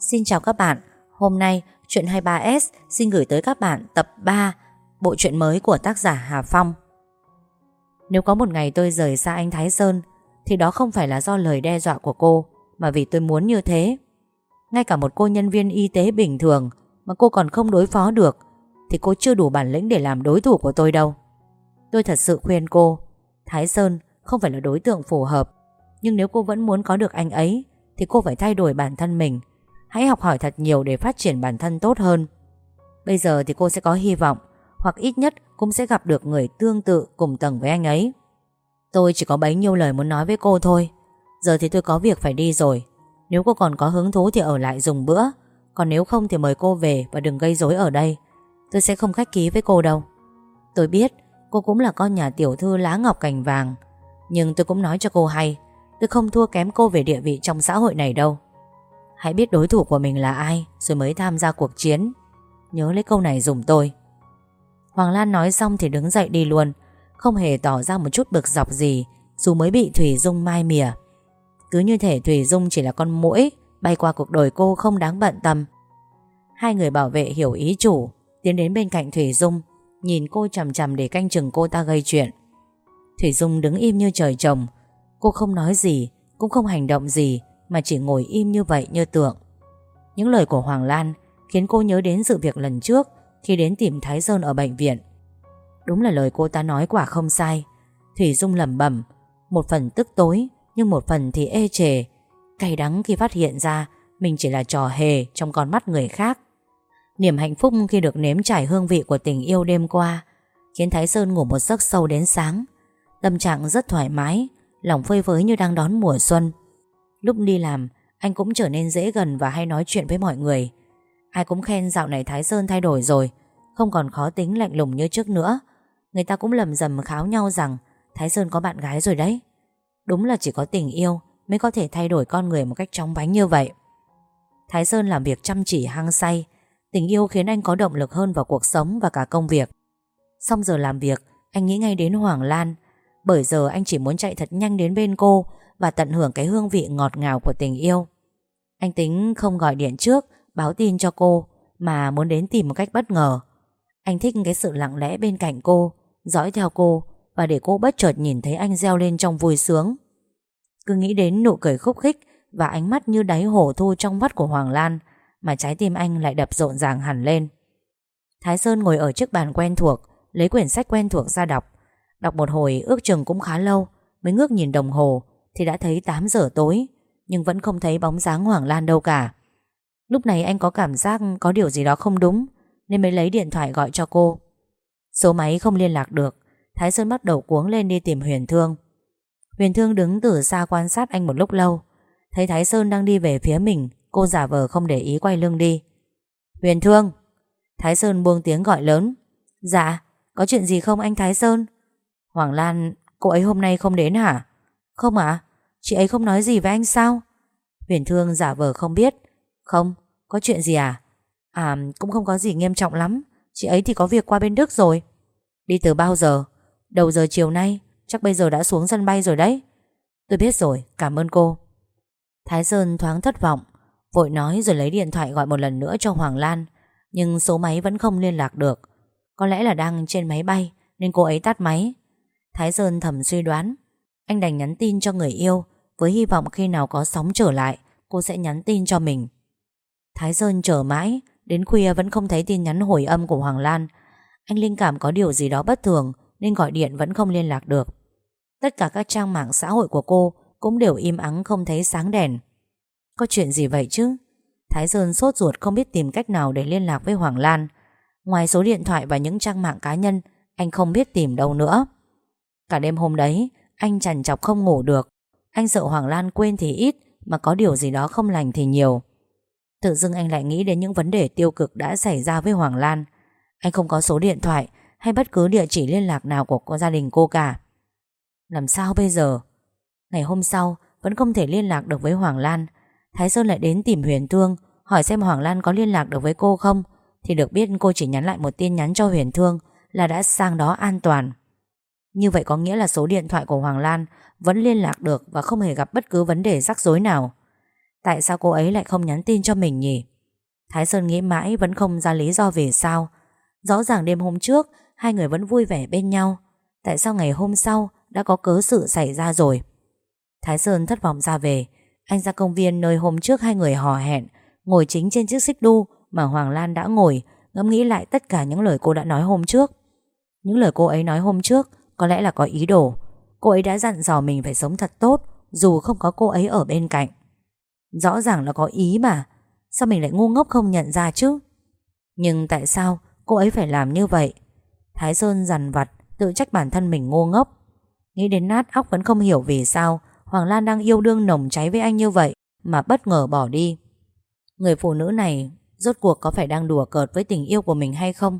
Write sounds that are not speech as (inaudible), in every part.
Xin chào các bạn, hôm nay Chuyện 23S xin gửi tới các bạn tập 3 bộ truyện mới của tác giả Hà Phong. Nếu có một ngày tôi rời xa anh Thái Sơn thì đó không phải là do lời đe dọa của cô mà vì tôi muốn như thế. Ngay cả một cô nhân viên y tế bình thường mà cô còn không đối phó được thì cô chưa đủ bản lĩnh để làm đối thủ của tôi đâu. Tôi thật sự khuyên cô Thái Sơn không phải là đối tượng phù hợp nhưng nếu cô vẫn muốn có được anh ấy thì cô phải thay đổi bản thân mình Hãy học hỏi thật nhiều để phát triển bản thân tốt hơn. Bây giờ thì cô sẽ có hy vọng, Hoặc ít nhất cũng sẽ gặp được người tương tự cùng tầng với anh ấy. Tôi chỉ có bấy nhiêu lời muốn nói với cô thôi. Giờ thì tôi có việc phải đi rồi. Nếu cô còn có hứng thú thì ở lại dùng bữa. Còn nếu không thì mời cô về Và đừng gây rối ở đây. Tôi sẽ không khách ký với cô đâu. Tôi biết cô cũng là con nhà tiểu thư lá ngọc cành vàng, Nhưng tôi cũng nói cho cô hay, Tôi không thua kém cô về địa vị trong xã hội này đâu. Hãy biết đối thủ của mình là ai, Rồi mới tham gia cuộc chiến. Nhớ lấy câu này dùng tôi. Hoàng Lan nói xong thì đứng dậy đi luôn. Không hề tỏ ra một chút bực dọc gì, Dù mới bị Thủy Dung mai mỉa. Cứ như thể Thủy Dung chỉ là con mũi Bay qua cuộc đời cô không đáng bận tâm. Hai người bảo vệ hiểu ý chủ, Tiến đến bên cạnh Thủy Dung, Nhìn cô chầm chầm để canh chừng cô ta gây chuyện. Thủy Dung đứng im như trời trồng. Cô không nói gì, Cũng không hành động gì mà chỉ ngồi im như vậy như tượng. Những lời của Hoàng Lan Khiến cô nhớ đến sự việc lần trước Khi đến tìm Thái Sơn ở bệnh viện. Đúng là lời cô ta nói quả không sai. Thủy Dung lẩm bẩm, Một phần tức tối Nhưng một phần thì ê chề. Cay đắng khi phát hiện ra Mình chỉ là trò hề trong con mắt người khác. Niềm hạnh phúc khi được nếm trải hương vị của tình yêu đêm qua Khiến Thái Sơn ngủ một giấc sâu đến sáng. Tâm trạng rất thoải mái, Lòng phơi phới như đang đón mùa xuân. Lúc đi làm, Anh cũng trở nên dễ gần và hay nói chuyện với mọi người. Ai cũng khen dạo này Thái Sơn thay đổi rồi, Không còn khó tính lạnh lùng như trước nữa. Người ta cũng lầm rầm kháo nhau rằng Thái Sơn có bạn gái rồi đấy. Đúng là chỉ có tình yêu Mới có thể thay đổi con người một cách chóng bánh như vậy. Thái Sơn làm việc chăm chỉ hăng say, Tình yêu khiến anh có động lực hơn vào cuộc sống và cả công việc. Xong giờ làm việc, Anh nghĩ ngay đến Hoàng Lan bởi giờ anh chỉ muốn chạy thật nhanh đến bên cô Và tận hưởng cái hương vị ngọt ngào của tình yêu. Anh tính không gọi điện trước, Báo tin cho cô, Mà muốn đến tìm một cách bất ngờ. Anh thích cái sự lặng lẽ bên cạnh cô, Dõi theo cô Và để cô bất chợt nhìn thấy anh reo lên trong vui sướng. Cứ nghĩ đến nụ cười khúc khích Và ánh mắt như đáy hồ thu trong mắt của Hoàng Lan Mà trái tim anh lại đập rộn ràng hẳn lên. Thái Sơn ngồi ở chiếc bàn quen thuộc, Lấy quyển sách quen thuộc ra đọc. Đọc một hồi ước chừng cũng khá lâu Mới ngước nhìn đồng hồ Thì đã thấy 8 giờ tối Nhưng vẫn không thấy bóng dáng Hoàng Lan đâu cả. Lúc này anh có cảm giác có điều gì đó không đúng Nên mới lấy điện thoại gọi cho cô. Số máy không liên lạc được Thái Sơn bắt đầu cuống lên đi tìm Huyền Thương. Huyền Thương đứng từ xa quan sát anh một lúc lâu Thấy Thái Sơn đang đi về phía mình Cô giả vờ không để ý quay lưng đi. Huyền Thương. Thái Sơn buông tiếng gọi lớn. Dạ, có chuyện gì không anh Thái Sơn? Hoàng Lan, cô ấy hôm nay không đến hả? Không ạ, chị ấy không nói gì với anh sao? Huyền Thương giả vờ không biết. Không, có chuyện gì à? À, cũng không có gì nghiêm trọng lắm. Chị ấy thì có việc qua bên Đức rồi. Đi từ bao giờ? Đầu giờ chiều nay, chắc bây giờ đã xuống sân bay rồi đấy. Tôi biết rồi, cảm ơn cô. Thái Sơn thoáng thất vọng, vội nói rồi lấy điện thoại gọi một lần nữa cho Hoàng Lan, nhưng số máy vẫn không liên lạc được. Có lẽ là đang trên máy bay nên cô ấy tắt máy. Thái Sơn thầm suy đoán. Anh đành nhắn tin cho người yêu, Với hy vọng khi nào có sóng trở lại, Cô sẽ nhắn tin cho mình. Thái Sơn chờ mãi, Đến khuya vẫn không thấy tin nhắn hồi âm của Hoàng Lan. Anh linh cảm có điều gì đó bất thường, Nên gọi điện vẫn không liên lạc được. Tất cả các trang mạng xã hội của cô Cũng đều im ắng không thấy sáng đèn. Có chuyện gì vậy chứ? Thái Sơn sốt ruột không biết tìm cách nào Để liên lạc với Hoàng Lan. Ngoài số điện thoại và những trang mạng cá nhân, Anh không biết tìm đâu nữa. Cả đêm hôm đấy, Anh chằn chọc không ngủ được. Anh sợ Hoàng Lan quên thì ít, Mà có điều gì đó không lành thì nhiều. Tự dưng anh lại nghĩ đến những vấn đề tiêu cực Đã xảy ra với Hoàng Lan. Anh không có số điện thoại Hay bất cứ địa chỉ liên lạc nào của gia đình cô cả. Làm sao bây giờ? Ngày hôm sau, Vẫn không thể liên lạc được với Hoàng Lan. Thái Sơn lại đến tìm Huyền Thương, Hỏi xem Hoàng Lan có liên lạc được với cô không. Thì được biết cô chỉ nhắn lại một tin nhắn cho Huyền Thương Là đã sang đó an toàn như vậy có nghĩa là số điện thoại của Hoàng Lan vẫn liên lạc được và không hề gặp bất cứ vấn đề rắc rối nào. Tại sao cô ấy lại không nhắn tin cho mình nhỉ? Thái Sơn nghĩ mãi Vẫn không ra lý do vì sao. Rõ ràng đêm hôm trước, Hai người vẫn vui vẻ bên nhau. Tại sao ngày hôm sau đã có cớ sự xảy ra rồi? Thái Sơn thất vọng ra về. Anh ra công viên nơi hôm trước hai người hò hẹn, Ngồi chính trên chiếc xích đu Mà Hoàng Lan đã ngồi, Ngẫm nghĩ lại tất cả những lời cô đã nói hôm trước. Những lời cô ấy nói hôm trước có lẽ là có ý đồ. Cô ấy đã dặn dò mình phải sống thật tốt, Dù không có cô ấy ở bên cạnh. Rõ ràng là có ý mà. Sao mình lại ngu ngốc không nhận ra chứ? Nhưng tại sao cô ấy phải làm như vậy? Thái Sơn dằn vặt, Tự trách bản thân mình ngu ngốc. Nghĩ đến nát óc vẫn không hiểu vì sao Hoàng Lan đang yêu đương nồng cháy với anh như vậy Mà bất ngờ bỏ đi. Người phụ nữ này Rốt cuộc có phải đang đùa cợt với tình yêu của mình hay không?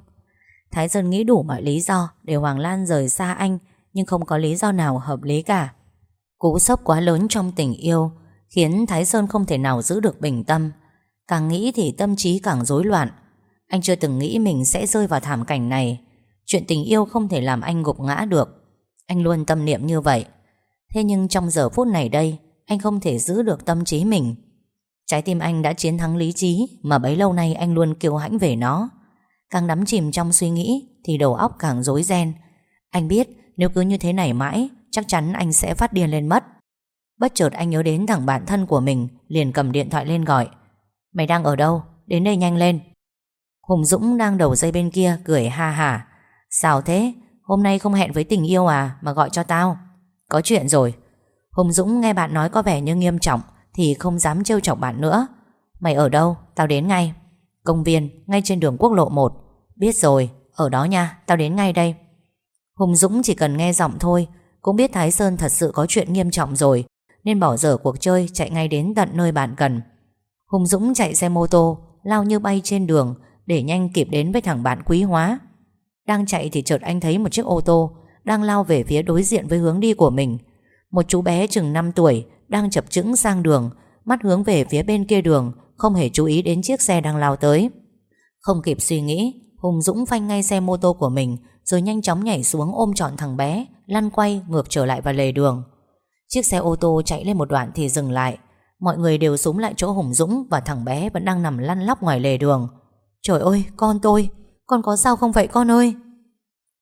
Thái Sơn nghĩ đủ mọi lý do Để Hoàng Lan rời xa anh, Nhưng không có lý do nào hợp lý cả. Cú sốc quá lớn trong tình yêu Khiến Thái Sơn không thể nào giữ được bình tâm. Càng nghĩ thì tâm trí càng rối loạn. Anh chưa từng nghĩ mình sẽ rơi vào thảm cảnh này. Chuyện tình yêu không thể làm anh gục ngã được. Anh luôn tâm niệm như vậy. Thế nhưng trong giờ phút này đây, Anh không thể giữ được tâm trí mình. Trái tim anh đã chiến thắng lý trí Mà bấy lâu nay anh luôn kiêu hãnh về nó. Càng đắm chìm trong suy nghĩ Thì đầu óc càng rối ren. Anh biết nếu cứ như thế này mãi, Chắc chắn anh sẽ phát điên lên mất. Bất chợt anh nhớ đến thằng bạn thân của mình, Liền cầm điện thoại lên gọi. Mày đang ở đâu? Đến đây nhanh lên. Hùng Dũng đang đầu dây bên kia Cười ha hả Sao thế? Hôm nay không hẹn với tình yêu à Mà gọi cho tao? Có chuyện rồi. Hùng Dũng nghe bạn nói có vẻ như nghiêm trọng Thì không dám trêu chọc bạn nữa. Mày ở đâu? Tao đến ngay. Công viên, ngay trên đường quốc lộ 1 Biết rồi, ở đó nha, tao đến ngay đây. Hùng Dũng chỉ cần nghe giọng thôi Cũng biết Thái Sơn thật sự có chuyện nghiêm trọng rồi Nên bỏ dở cuộc chơi Chạy ngay đến tận nơi bạn cần. Hùng Dũng chạy xe mô tô Lao như bay trên đường Để nhanh kịp đến với thằng bạn quý hóa. Đang chạy thì chợt anh thấy một chiếc ô tô Đang lao về phía đối diện với hướng đi của mình. Một chú bé chừng 5 tuổi Đang chập chững sang đường Mắt hướng về phía bên kia đường không hề chú ý đến chiếc xe đang lao tới. Không kịp suy nghĩ, Hùng Dũng phanh ngay xe mô tô của mình, Rồi nhanh chóng nhảy xuống ôm trọn thằng bé, Lăn quay, ngược trở lại vào lề đường. Chiếc xe ô tô chạy lên một đoạn thì dừng lại. Mọi người đều súng lại chỗ Hùng Dũng Và thằng bé vẫn đang nằm lăn lóc ngoài lề đường. Trời ơi, con tôi, Con có sao không vậy con ơi?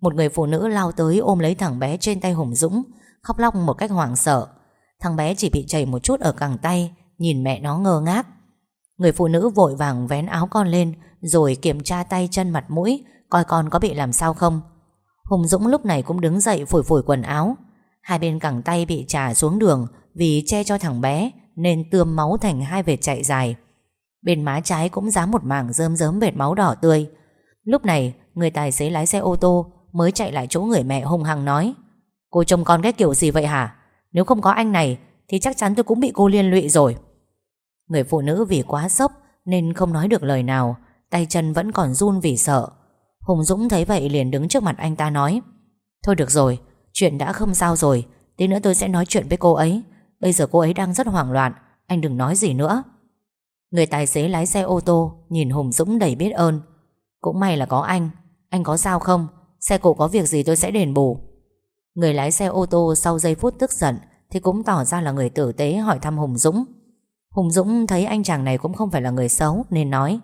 Một người phụ nữ lao tới ôm lấy thằng bé trên tay Hùng Dũng, Khóc lóc một cách hoảng sợ. Thằng bé chỉ bị chảy một chút ở cẳng tay, Nhìn mẹ nó ngơ ngác. Người phụ nữ vội vàng vén áo con lên, Rồi kiểm tra tay chân mặt mũi, Coi con có bị làm sao không. Hùng Dũng lúc này cũng đứng dậy phủi phủi quần áo. Hai bên cẳng tay bị trà xuống đường Vì che cho thằng bé Nên tươm máu thành hai vệt chạy dài. Bên má trái cũng dám một mảng rơm rớm vệt máu đỏ tươi. Lúc này, Người tài xế lái xe ô tô Mới chạy lại chỗ người mẹ hung hăng nói, Cô trông con cái kiểu gì vậy hả? Nếu không có anh này Thì chắc chắn tôi cũng bị cô liên lụy rồi. Người phụ nữ vì quá sốc Nên không nói được lời nào, Tay chân vẫn còn run vì sợ. Hùng Dũng thấy vậy liền đứng trước mặt anh ta nói, Thôi được rồi, Chuyện đã không sao rồi, Tí nữa tôi sẽ nói chuyện với cô ấy. Bây giờ cô ấy đang rất hoảng loạn, Anh đừng nói gì nữa. Người tài xế lái xe ô tô Nhìn Hùng Dũng đầy biết ơn, Cũng may là có anh Anh có sao không? Xe cộ có việc gì tôi sẽ đền bù. Người lái xe ô tô sau giây phút tức giận Thì cũng tỏ ra là người tử tế hỏi thăm Hùng Dũng. Hùng Dũng thấy anh chàng này cũng không phải là người xấu Nên nói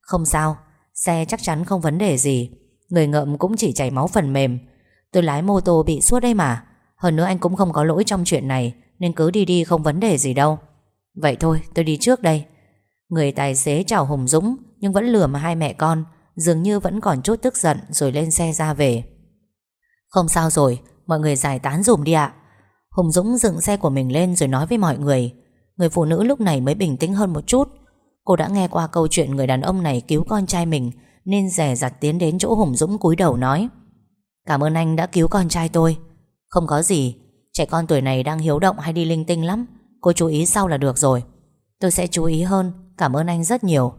Không sao, xe chắc chắn không vấn đề gì Người ngợm cũng chỉ chảy máu phần mềm. Tôi lái mô tô bị suốt đây mà Hơn nữa anh cũng không có lỗi trong chuyện này Nên cứ đi đi không vấn đề gì đâu. Vậy thôi tôi đi trước đây. Người tài xế chào Hùng Dũng Nhưng vẫn lừa mà hai mẹ con Dường như vẫn còn chút tức giận Rồi lên xe ra về. Không sao rồi Mọi người giải tán dùm đi ạ. Hùng Dũng dựng xe của mình lên rồi nói với mọi người Người phụ nữ lúc này mới bình tĩnh hơn một chút. Cô đã nghe qua câu chuyện người đàn ông này cứu con trai mình, Nên rẻ rặt tiến đến chỗ Hùng Dũng cúi đầu nói, Cảm ơn anh đã cứu con trai tôi. Không có gì, Trẻ con tuổi này đang hiếu động hay đi linh tinh lắm. Cô chú ý sau là được rồi. Tôi sẽ chú ý hơn. Cảm ơn anh rất nhiều.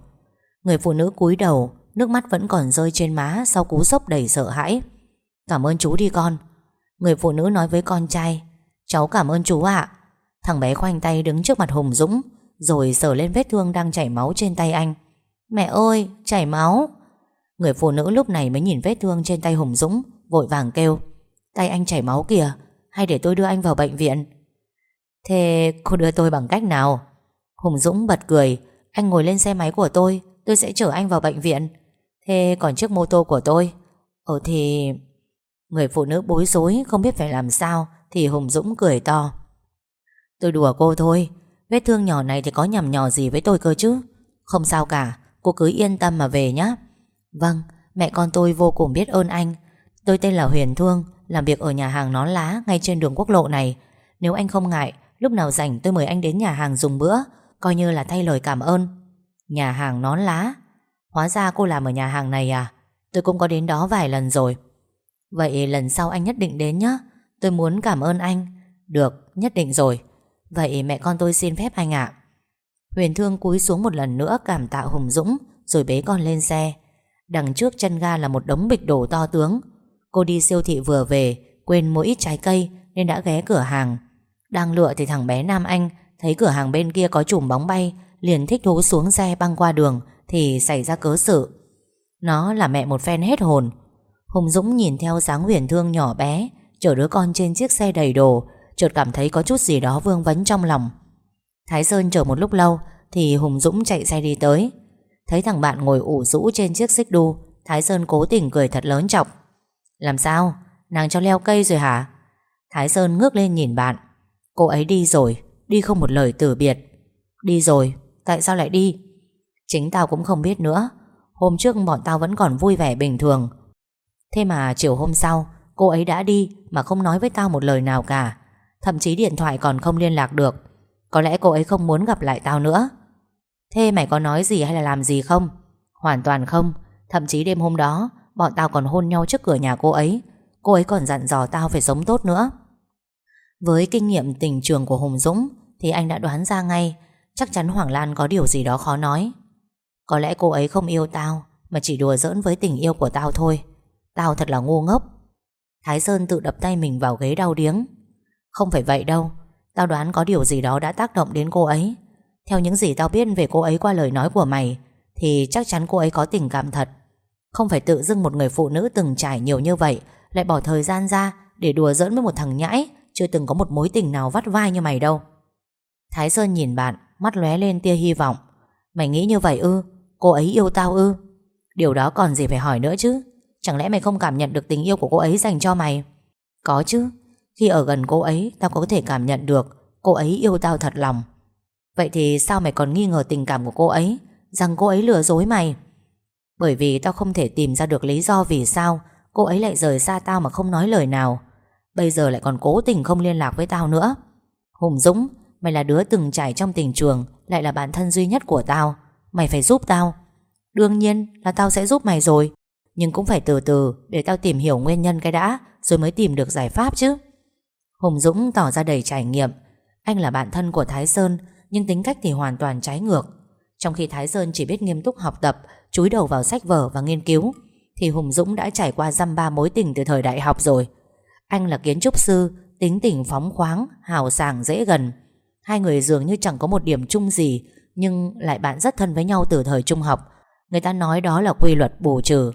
Người phụ nữ cúi đầu, Nước mắt vẫn còn rơi trên má Sau cú sốc đầy sợ hãi. Cảm ơn chú đi con. Người phụ nữ nói với con trai, Cháu cảm ơn chú ạ. Thằng bé khoanh tay đứng trước mặt Hùng Dũng, Rồi sờ lên vết thương đang chảy máu trên tay anh. Mẹ ơi, chảy máu. Người phụ nữ lúc này mới nhìn vết thương trên tay Hùng Dũng, Vội vàng kêu, Tay anh chảy máu kìa, Hay để tôi đưa anh vào bệnh viện. Thế cô đưa tôi bằng cách nào? Hùng Dũng bật cười, Anh ngồi lên xe máy của tôi Tôi sẽ chở anh vào bệnh viện. Thế còn chiếc mô tô của tôi? Ờ thì... Người phụ nữ bối rối, không biết phải làm sao, Thì Hùng Dũng cười to Tôi đùa cô thôi. Vết thương nhỏ này thì có nhầm nhỏ gì với tôi cơ chứ? Không sao cả Cô cứ yên tâm mà về nhé Vâng Mẹ con tôi vô cùng biết ơn anh. Tôi tên là Huyền Thương Làm việc ở nhà hàng nón lá Ngay trên đường quốc lộ này. Nếu anh không ngại Lúc nào rảnh tôi mời anh đến nhà hàng dùng bữa Coi như là thay lời cảm ơn. Nhà hàng nón lá? Hóa ra cô làm ở nhà hàng này à? Tôi cũng có đến đó vài lần rồi. Vậy lần sau anh nhất định đến nhé Tôi muốn cảm ơn anh. Được, nhất định rồi. Vậy mẹ con tôi xin phép anh ạ. Huyền Thương cúi xuống một lần nữa cảm tạ Hùng Dũng, Rồi bế con lên xe. Đằng trước chân ga là một đống bịch đổ to tướng. Cô đi siêu thị vừa về, Quên mua ít trái cây Nên đã ghé cửa hàng. Đang lựa thì thằng bé Nam Anh Thấy cửa hàng bên kia có chùm bóng bay, Liền thích thú xuống xe băng qua đường Thì xảy ra cớ sự. Nó là mẹ một phen hết hồn. Hùng Dũng nhìn theo dáng huyền thương nhỏ bé, Chở đứa con trên chiếc xe đầy đồ Chợt cảm thấy có chút gì đó vương vấn trong lòng. Thái Sơn chờ một lúc lâu Thì Hùng Dũng chạy xe đi tới. Thấy thằng bạn ngồi ủ rũ trên chiếc xích đu Thái Sơn cố tình cười thật lớn trọng. Làm sao? Nàng cho leo cây rồi hả? Thái Sơn ngước lên nhìn bạn. Cô ấy đi rồi Đi không một lời từ biệt. Đi rồi, tại sao lại đi? Chính tao cũng không biết nữa Hôm trước bọn tao vẫn còn vui vẻ bình thường. Thế mà chiều hôm sau Cô ấy đã đi mà không nói với tao một lời nào cả. Thậm chí điện thoại còn không liên lạc được. Có lẽ cô ấy không muốn gặp lại tao nữa. Thế mày có nói gì hay là làm gì không? Hoàn toàn không. Thậm chí đêm hôm đó, Bọn tao còn hôn nhau trước cửa nhà cô ấy. Cô ấy còn dặn dò tao phải sống tốt nữa. Với kinh nghiệm tình trường của Hùng Dũng, Thì anh đã đoán ra ngay. Chắc chắn Hoàng Lan có điều gì đó khó nói. Có lẽ cô ấy không yêu tao, Mà chỉ đùa giỡn với tình yêu của tao thôi. Tao thật là ngu ngốc. Thái Sơn tự đập tay mình vào ghế đau điếng. Không phải vậy đâu. Tao đoán có điều gì đó đã tác động đến cô ấy. Theo những gì tao biết về cô ấy qua lời nói của mày, Thì chắc chắn cô ấy có tình cảm thật. Không phải tự dưng một người phụ nữ từng trải nhiều như vậy Lại bỏ thời gian ra Để đùa giỡn với một thằng nhãi, Chưa từng có một mối tình nào vắt vai như mày đâu. Thái Sơn nhìn bạn, Mắt lóe lên tia hy vọng. Mày nghĩ như vậy ư? Cô ấy yêu tao ư? Điều đó còn gì phải hỏi nữa chứ? Chẳng lẽ mày không cảm nhận được tình yêu của cô ấy dành cho mày? Có chứ. Khi ở gần cô ấy, Tao có thể cảm nhận được Cô ấy yêu tao thật lòng. Vậy thì sao mày còn nghi ngờ tình cảm của cô ấy? Rằng cô ấy lừa dối mày? Bởi vì tao không thể tìm ra được lý do vì sao Cô ấy lại rời xa tao mà không nói lời nào. Bây giờ lại còn cố tình không liên lạc với tao nữa. Hùng Dũng, Mày là đứa từng trải trong tình trường, Lại là bạn thân duy nhất của tao. Mày phải giúp tao. Đương nhiên là tao sẽ giúp mày rồi. Nhưng cũng phải từ từ để tao tìm hiểu nguyên nhân cái đã, Rồi mới tìm được giải pháp chứ. Hùng Dũng tỏ ra đầy trải nghiệm. Anh là bạn thân của Thái Sơn, Nhưng tính cách thì hoàn toàn trái ngược. Trong khi Thái Sơn chỉ biết nghiêm túc học tập, Chúi đầu vào sách vở và nghiên cứu, Thì Hùng Dũng đã trải qua dăm ba mối tình từ thời đại học rồi. Anh là kiến trúc sư, Tính tình phóng khoáng, Hào sảng, dễ gần. Hai người dường như chẳng có một điểm chung gì, Nhưng lại bạn rất thân với nhau từ thời trung học. Người ta nói đó là quy luật bù trừ.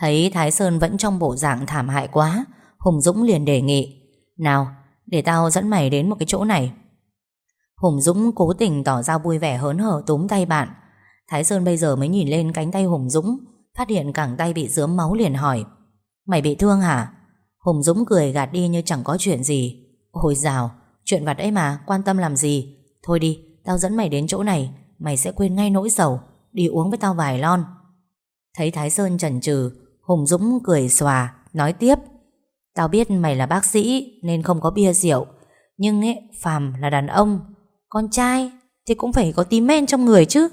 Thấy Thái Sơn vẫn trong bộ dạng thảm hại quá, Hùng Dũng liền đề nghị nào, để tao dẫn mày đến một cái chỗ này. Hùng Dũng cố tình tỏ ra vui vẻ hớn hở túm tay bạn. Thái Sơn bây giờ mới nhìn lên cánh tay Hùng Dũng, Phát hiện cẳng tay bị dướm máu liền hỏi, Mày bị thương hả? Hùng Dũng cười gạt đi như chẳng có chuyện gì. Ôi dào, Chuyện vặt ấy mà, quan tâm làm gì? Thôi đi, tao dẫn mày đến chỗ này, Mày sẽ quên ngay nỗi sầu, Đi uống với tao vài lon. Thấy Thái Sơn chần chừ, Hùng Dũng cười xòa, Nói tiếp Tao biết mày là bác sĩ Nên không có bia rượu Nhưng ấy Phàm là đàn ông Con trai thì cũng phải có tí men trong người chứ.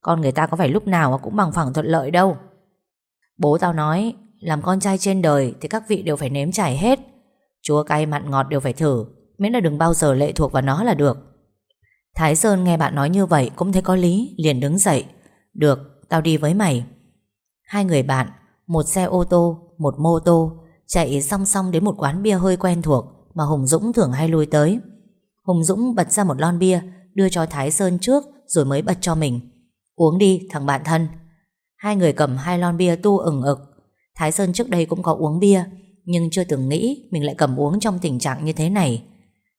Con người ta có phải lúc nào cũng bằng phẳng thuận lợi đâu. Bố tao nói Làm con trai trên đời Thì các vị đều phải nếm trải hết. Chúa cay mặn ngọt đều phải thử Miễn là đừng bao giờ lệ thuộc vào nó là được. Thái Sơn nghe bạn nói như vậy Cũng thấy có lý, liền đứng dậy. Được, tao đi với mày. Hai người bạn, một xe ô tô Một mô tô. Chạy song song đến một quán bia hơi quen thuộc Mà Hùng Dũng thường hay lui tới. Hùng Dũng bật ra một lon bia, Đưa cho Thái Sơn trước Rồi mới bật cho mình. Uống đi, thằng bạn thân. Hai người cầm hai lon bia tu ửng ực. Thái Sơn trước đây cũng có uống bia, Nhưng chưa từng nghĩ Mình lại cầm uống trong tình trạng như thế này.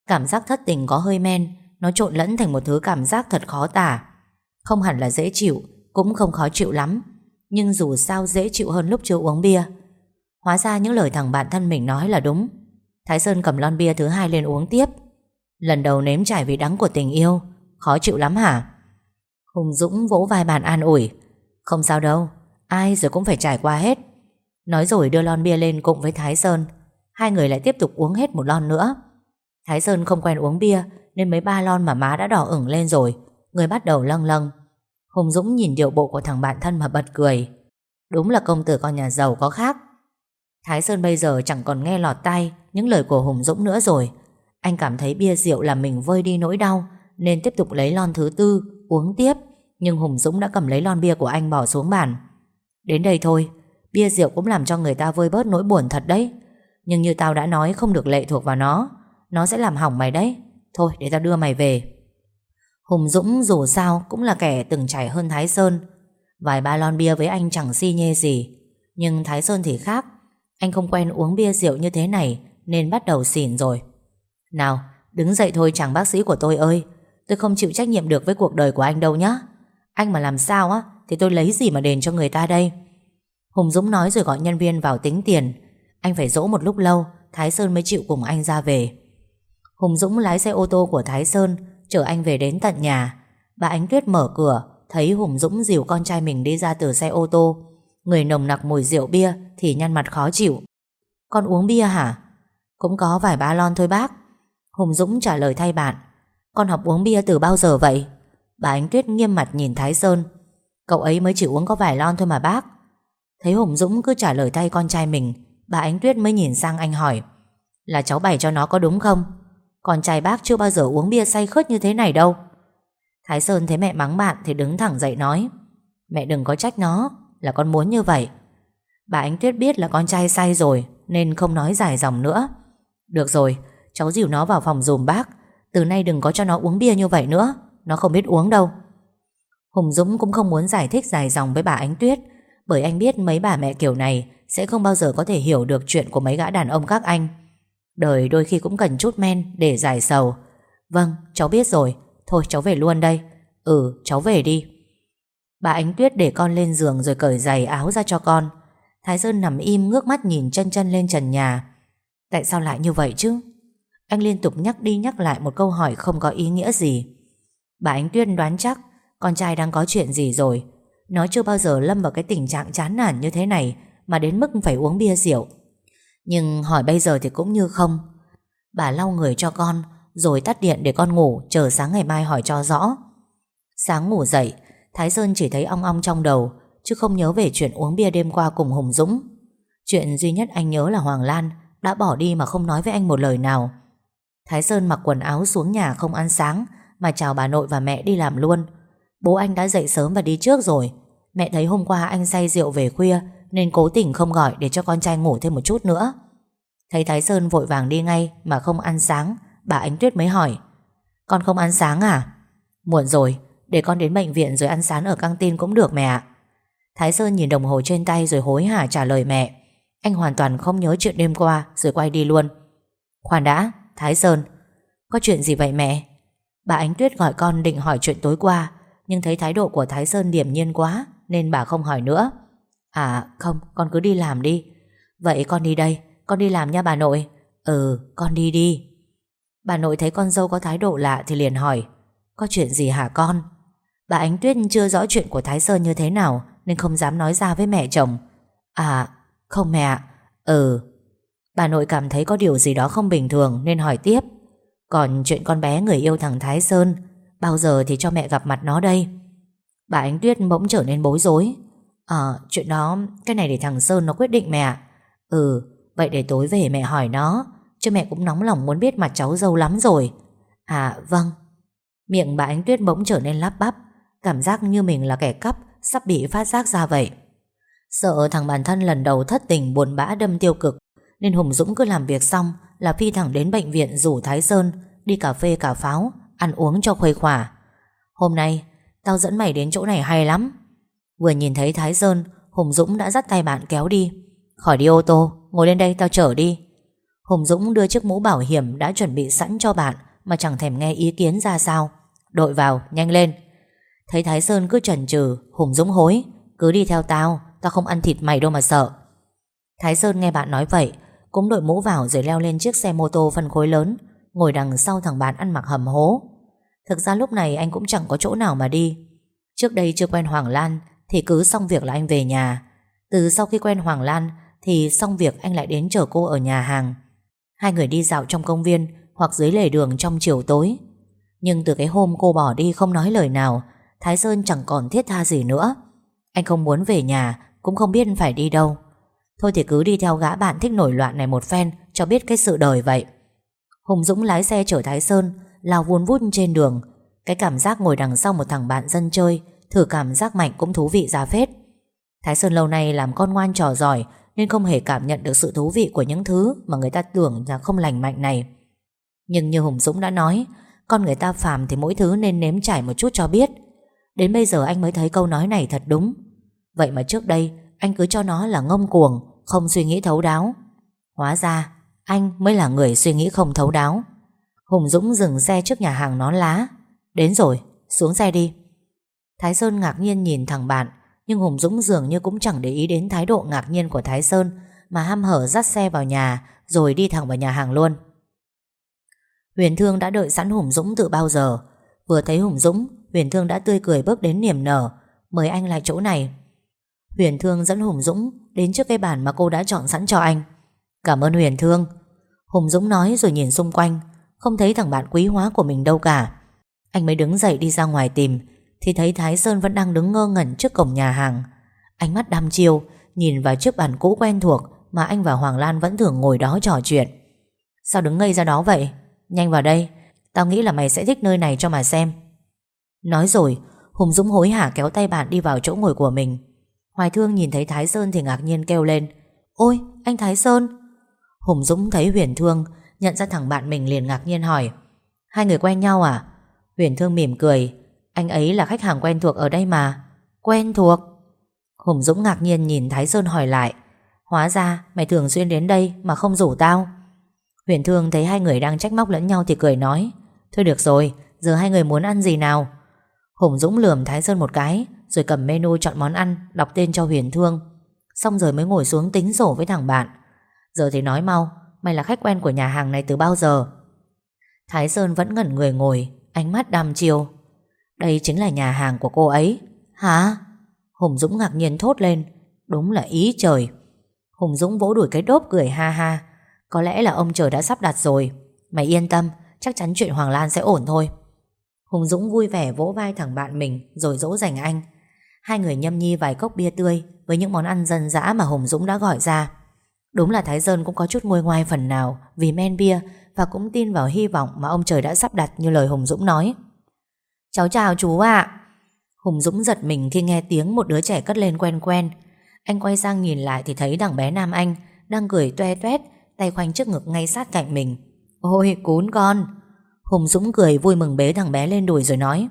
Cảm giác thất tình có hơi men, Nó trộn lẫn thành một thứ cảm giác thật khó tả. Không hẳn là dễ chịu, Cũng không khó chịu lắm. Nhưng dù sao dễ chịu hơn lúc chưa uống bia. Hóa ra những lời thằng bạn thân mình nói là đúng. Thái Sơn cầm lon bia thứ hai lên uống tiếp. Lần đầu nếm trải vị đắng của tình yêu, Khó chịu lắm hả? Hùng Dũng vỗ vai bàn an ủi. Không sao đâu, Ai rồi cũng phải trải qua hết. Nói rồi đưa lon bia lên cùng với Thái Sơn. Hai người lại tiếp tục uống hết một lon nữa. Thái Sơn không quen uống bia, Nên mấy ba lon mà má đã đỏ ửng lên rồi. Người bắt đầu lâng lâng. Hùng Dũng nhìn điệu bộ của thằng bạn thân mà bật cười. Đúng là công tử con nhà giàu có khác. Thái Sơn bây giờ chẳng còn nghe lọt tai Những lời của Hùng Dũng nữa rồi. Anh cảm thấy bia rượu làm mình vơi đi nỗi đau, Nên tiếp tục lấy lon thứ tư, Uống tiếp. Nhưng Hùng Dũng đã cầm lấy lon bia của anh bỏ xuống bàn. Đến đây thôi, Bia rượu cũng làm cho người ta vơi bớt nỗi buồn thật đấy. Nhưng như tao đã nói, không được lệ thuộc vào nó. Nó sẽ làm hỏng mày đấy. Thôi, để tao đưa mày về. Hùng Dũng dù sao cũng là kẻ từng trải hơn Thái Sơn. Vài ba lon bia với anh chẳng si nhê gì. Nhưng Thái Sơn thì khác. Anh không quen uống bia rượu như thế này, Nên bắt đầu xỉn rồi. Nào, đứng dậy thôi chàng bác sĩ của tôi ơi. Tôi không chịu trách nhiệm được với cuộc đời của anh đâu nhá. Anh mà làm sao á, Thì tôi lấy gì mà đền cho người ta đây? Hùng Dũng nói rồi gọi nhân viên vào tính tiền. Anh phải dỗ một lúc lâu, Thái Sơn mới chịu cùng anh ra về. Hùng Dũng lái xe ô tô của Thái Sơn, Chở anh về đến tận nhà. Bà Ánh Tuyết mở cửa, Thấy Hùng Dũng dìu con trai mình đi ra từ xe ô tô. Người nồng nặc mùi rượu bia Thì nhăn mặt khó chịu. Con uống bia hả? Cũng có vài ba lon thôi bác. Hùng Dũng trả lời thay bạn. Con học uống bia từ bao giờ vậy? Bà Ánh Tuyết nghiêm mặt nhìn Thái Sơn. Cậu ấy mới chỉ uống có vài lon thôi mà bác. Thấy Hùng Dũng cứ trả lời thay con trai mình, Bà Ánh Tuyết mới nhìn sang anh hỏi. Là cháu bày cho nó có đúng không? Con trai bác chưa bao giờ uống bia say khớt như thế này đâu. Thái Sơn thấy mẹ mắng bạn Thì đứng thẳng dậy nói. Mẹ đừng có trách nó. Là con muốn như vậy. Bà Ánh Tuyết biết là con trai say rồi Nên không nói dài dòng nữa. Được rồi, cháu dìu nó vào phòng dùm bác. Từ nay đừng có cho nó uống bia như vậy nữa Nó không biết uống đâu. Hùng Dũng cũng không muốn giải thích dài dòng với bà Ánh Tuyết Bởi anh biết mấy bà mẹ kiểu này Sẽ không bao giờ có thể hiểu được chuyện của mấy gã đàn ông các anh. Đời đôi khi cũng cần chút men để giải sầu. Vâng, cháu biết rồi. Thôi cháu về luôn đây. Ừ, cháu về đi. Bà Ánh Tuyết để con lên giường rồi cởi giày áo ra cho con. Thái Sơn nằm im, ngước mắt nhìn chân chân lên trần nhà. Tại sao lại như vậy chứ? Anh liên tục nhắc đi nhắc lại một câu hỏi không có ý nghĩa gì. Bà Ánh Tuyết đoán chắc, Con trai đang có chuyện gì rồi? Nó chưa bao giờ lâm vào cái tình trạng chán nản như thế này, Mà đến mức phải uống bia rượu. Nhưng hỏi bây giờ thì cũng như không. Bà lau người cho con, Rồi tắt điện để con ngủ, Chờ sáng ngày mai hỏi cho rõ. Sáng ngủ dậy Thái Sơn chỉ thấy ong ong trong đầu, Chứ không nhớ về chuyện uống bia đêm qua cùng Hùng Dũng. Chuyện duy nhất anh nhớ là Hoàng Lan, Đã bỏ đi mà không nói với anh một lời nào. Thái Sơn mặc quần áo xuống nhà không ăn sáng, Mà chào bà nội và mẹ đi làm luôn. Bố anh đã dậy sớm và đi trước rồi. Mẹ thấy hôm qua anh say rượu về khuya, Nên cố tình không gọi để cho con trai ngủ thêm một chút nữa. Thấy Thái Sơn vội vàng đi ngay Mà không ăn sáng, Bà Ánh Tuyết mới hỏi, Con không ăn sáng à? Muộn rồi để con đến bệnh viện rồi ăn sáng ở căng tin cũng được mẹ ạ. Thái Sơn nhìn đồng hồ trên tay rồi hối hả trả lời mẹ. Anh hoàn toàn không nhớ chuyện đêm qua Rồi quay đi luôn. Khoan đã, Thái Sơn. Có chuyện gì vậy mẹ? Bà Ánh Tuyết gọi con định hỏi chuyện tối qua, Nhưng thấy thái độ của Thái Sơn điềm nhiên quá, Nên bà không hỏi nữa. À không, con cứ đi làm đi. Vậy con đi đây, Con đi làm nha bà nội. Ừ con đi đi. Bà nội thấy con dâu có thái độ lạ thì liền hỏi, Có chuyện gì hả con? Bà Ánh Tuyết chưa rõ chuyện của Thái Sơn như thế nào, Nên không dám nói ra với mẹ chồng. À không mẹ Ừ. Bà nội cảm thấy có điều gì đó không bình thường, Nên hỏi tiếp. Còn chuyện con bé người yêu thằng Thái Sơn, Bao giờ thì cho mẹ gặp mặt nó đây? Bà Ánh Tuyết bỗng trở nên bối rối. À chuyện đó, Cái này để thằng Sơn nó quyết định mẹ Ừ vậy để tối về mẹ hỏi nó, Chứ mẹ cũng nóng lòng muốn biết mặt cháu dâu lắm rồi. À vâng. Miệng bà Ánh Tuyết bỗng trở nên lắp bắp. Cảm giác như mình là kẻ cắp Sắp bị phát giác ra vậy. Sợ thằng bản thân lần đầu thất tình buồn bã đâm tiêu cực Nên Hùng Dũng cứ làm việc xong Là phi thẳng đến bệnh viện rủ Thái Sơn Đi cà phê cà pháo Ăn uống cho khuây khỏa. Hôm nay tao dẫn mày đến chỗ này hay lắm. Vừa nhìn thấy Thái Sơn Hùng Dũng đã dắt tay bạn kéo đi. Khỏi đi ô tô Ngồi lên đây tao chở đi. Hùng Dũng đưa chiếc mũ bảo hiểm đã chuẩn bị sẵn cho bạn Mà chẳng thèm nghe ý kiến ra sao. Đội vào, nhanh lên. Thấy Thái Sơn cứ chần chừ Hùng Dũng hối. Cứ đi theo tao, tao không ăn thịt mày đâu mà sợ. Thái Sơn nghe bạn nói vậy Cũng đội mũ vào rồi leo lên chiếc xe mô tô phân khối lớn Ngồi đằng sau thằng bạn ăn mặc hầm hố. Thực ra lúc này anh cũng chẳng có chỗ nào mà đi. Trước đây chưa quen Hoàng Lan Thì cứ xong việc là anh về nhà. Từ sau khi quen Hoàng Lan Thì xong việc anh lại đến chở cô ở nhà hàng. Hai người đi dạo trong công viên Hoặc dưới lề đường trong chiều tối. Nhưng từ cái hôm cô bỏ đi không nói lời nào Thái Sơn chẳng còn thiết tha gì nữa. Anh không muốn về nhà, Cũng không biết phải đi đâu. Thôi thì cứ đi theo gã bạn thích nổi loạn này một phen, Cho biết cái sự đời vậy. Hùng Dũng lái xe chở Thái Sơn, Lao vuôn vút trên đường. Cái cảm giác ngồi đằng sau một thằng bạn dân chơi, Thử cảm giác mạnh cũng thú vị ra phết. Thái Sơn lâu nay làm con ngoan trò giỏi, Nên không hề cảm nhận được sự thú vị Của những thứ mà người ta tưởng là không lành mạnh này. Nhưng như Hùng Dũng đã nói, Con người ta phàm thì mỗi thứ nên nếm trải một chút cho biết. Đến bây giờ anh mới thấy câu nói này thật đúng. Vậy mà trước đây Anh cứ cho nó là ngông cuồng Không suy nghĩ thấu đáo. Hóa ra anh mới là người suy nghĩ không thấu đáo. Hùng Dũng dừng xe trước nhà hàng nón lá. Đến rồi, xuống xe đi. Thái Sơn ngạc nhiên nhìn thằng bạn Nhưng Hùng Dũng dường như cũng chẳng để ý đến thái độ ngạc nhiên của Thái Sơn Mà ham hở dắt xe vào nhà Rồi đi thẳng vào nhà hàng luôn. Huyền Thương đã đợi sẵn Hùng Dũng từ bao giờ? Vừa thấy Hùng Dũng Huyền Thương đã tươi cười bước đến niềm nở. Mời anh lại chỗ này. Huyền Thương dẫn Hùng Dũng đến trước cái bàn mà cô đã chọn sẵn cho anh. Cảm ơn Huyền Thương. Hùng Dũng nói rồi nhìn xung quanh, Không thấy thằng bạn quý hóa của mình đâu cả. Anh mới đứng dậy đi ra ngoài tìm, Thì thấy Thái Sơn vẫn đang đứng ngơ ngẩn trước cổng nhà hàng. Ánh mắt đăm chiêu, Nhìn vào chiếc bàn cũ quen thuộc Mà anh và Hoàng Lan vẫn thường ngồi đó trò chuyện. Sao đứng ngây ra đó vậy? Nhanh vào đây, Tao nghĩ là mày sẽ thích nơi này cho mà xem. Nói rồi, Hùng Dũng hối hả kéo tay bạn đi vào chỗ ngồi của mình. Hoài Thương nhìn thấy Thái Sơn thì ngạc nhiên kêu lên, Ôi, anh Thái Sơn. Hùng Dũng thấy Huyền Thương, Nhận ra thằng bạn mình liền ngạc nhiên hỏi, Hai người quen nhau à? Huyền Thương mỉm cười, Anh ấy là khách hàng quen thuộc ở đây mà. Quen thuộc? Hùng Dũng ngạc nhiên nhìn Thái Sơn hỏi lại, Hóa ra mày thường xuyên đến đây Mà không rủ tao? Huyền Thương thấy hai người đang trách móc lẫn nhau Thì cười nói, Thôi được rồi, Giờ hai người muốn ăn gì nào? Hùng Dũng lườm Thái Sơn một cái, Rồi cầm menu chọn món ăn, Đọc tên cho Huyền Thương. Xong rồi mới ngồi xuống tính sổ với thằng bạn. Giờ thì nói mau, Mày là khách quen của nhà hàng này từ bao giờ? Thái Sơn vẫn ngẩn người ngồi, Ánh mắt đăm chiều Đây chính là nhà hàng của cô ấy. Hả? Hùng Dũng ngạc nhiên thốt lên. Đúng là ý trời. Hùng Dũng vỗ đuổi cái đốp cười ha ha. Có lẽ là ông trời đã sắp đặt rồi. Mày yên tâm, Chắc chắn chuyện Hoàng Lan sẽ ổn thôi. Hùng Dũng vui vẻ vỗ vai thằng bạn mình, Rồi dỗ dành anh. Hai người nhâm nhi vài cốc bia tươi Với những món ăn dân dã mà Hùng Dũng đã gọi ra. Đúng là Thái Sơn cũng có chút nguôi ngoai phần nào Vì men bia Và cũng tin vào hy vọng mà ông trời đã sắp đặt Như lời Hùng Dũng nói. Cháu chào chú ạ. Hùng Dũng giật mình khi nghe tiếng một đứa trẻ cất lên quen quen. Anh quay sang nhìn lại Thì thấy thằng bé Nam Anh Đang cười toe toét, Tay khoanh trước ngực ngay sát cạnh mình. Ôi, cún con. Hùng Dũng cười vui mừng bế thằng bé lên đùi rồi nói,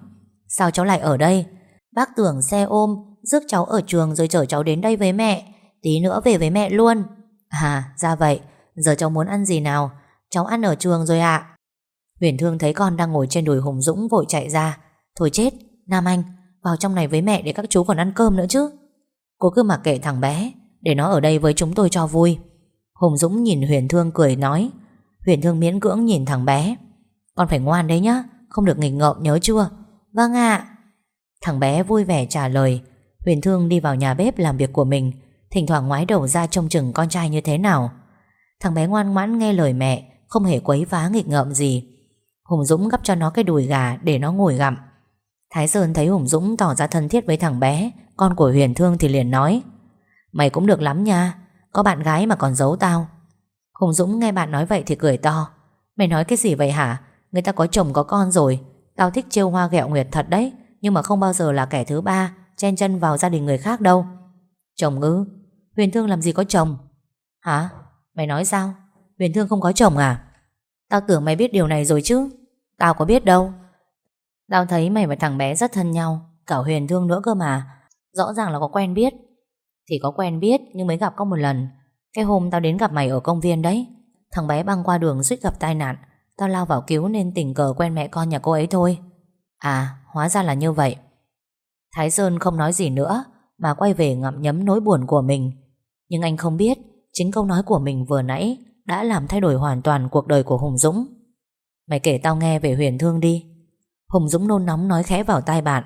Sao cháu lại ở đây? Bác tưởng xe ôm, Rước cháu ở trường rồi chở cháu đến đây với mẹ, Tí nữa về với mẹ luôn. À ra vậy. Giờ cháu muốn ăn gì nào? Cháu ăn ở trường rồi ạ. Huyền Thương thấy con đang ngồi trên đùi Hùng Dũng vội chạy ra, Thôi chết, Nam Anh, Vào trong này với mẹ để các chú còn ăn cơm nữa chứ. Cô cứ mặc kệ thằng bé, Để nó ở đây với chúng tôi cho vui. Hùng Dũng nhìn Huyền Thương cười nói, Huyền Thương miễn cưỡng nhìn thằng bé. Con phải ngoan đấy nhá, Không được nghịch ngợm, nhớ chưa? Vâng ạ. Thằng bé vui vẻ trả lời, Huyền Thương đi vào nhà bếp làm việc của mình, Thỉnh thoảng ngoái đầu ra trông chừng con trai như thế nào. Thằng bé ngoan ngoãn nghe lời mẹ, Không hề quấy phá nghịch ngợm gì. Hùng Dũng gắp cho nó cái đùi gà Để nó ngồi gặm. Thái Sơn thấy Hùng Dũng tỏ ra thân thiết với thằng bé, Con của Huyền Thương thì liền nói, Mày cũng được lắm nha, Có bạn gái mà còn giấu tao. Hùng Dũng nghe bạn nói vậy thì cười to, Mày nói cái gì vậy hả? Người ta có chồng có con rồi. Tao thích trêu hoa ghẹo nguyệt thật đấy, Nhưng mà không bao giờ là kẻ thứ ba Chen chân vào gia đình người khác đâu. Chồng ư? Huyền Thương làm gì có chồng? Hả? Mày nói sao? Huyền Thương không có chồng à? Tao tưởng mày biết điều này rồi chứ. Tao có biết đâu. Tao thấy mày và thằng bé rất thân nhau, Cả Huyền Thương nữa cơ mà. Rõ ràng là có quen biết. Thì có quen biết, nhưng mới gặp có một lần. Cái hôm tao đến gặp mày ở công viên đấy, Thằng bé băng qua đường suýt gặp tai nạn. Tao lao vào cứu nên tình cờ quen mẹ con nhà cô ấy thôi. À hóa ra là như vậy. Thái Sơn không nói gì nữa, Mà quay về ngậm nhấm nỗi buồn của mình. Nhưng anh không biết, Chính câu nói của mình vừa nãy Đã làm thay đổi hoàn toàn cuộc đời của Hùng Dũng. Mày kể tao nghe về Huyền Thương đi. Hùng Dũng nôn nóng nói khẽ vào tai bạn.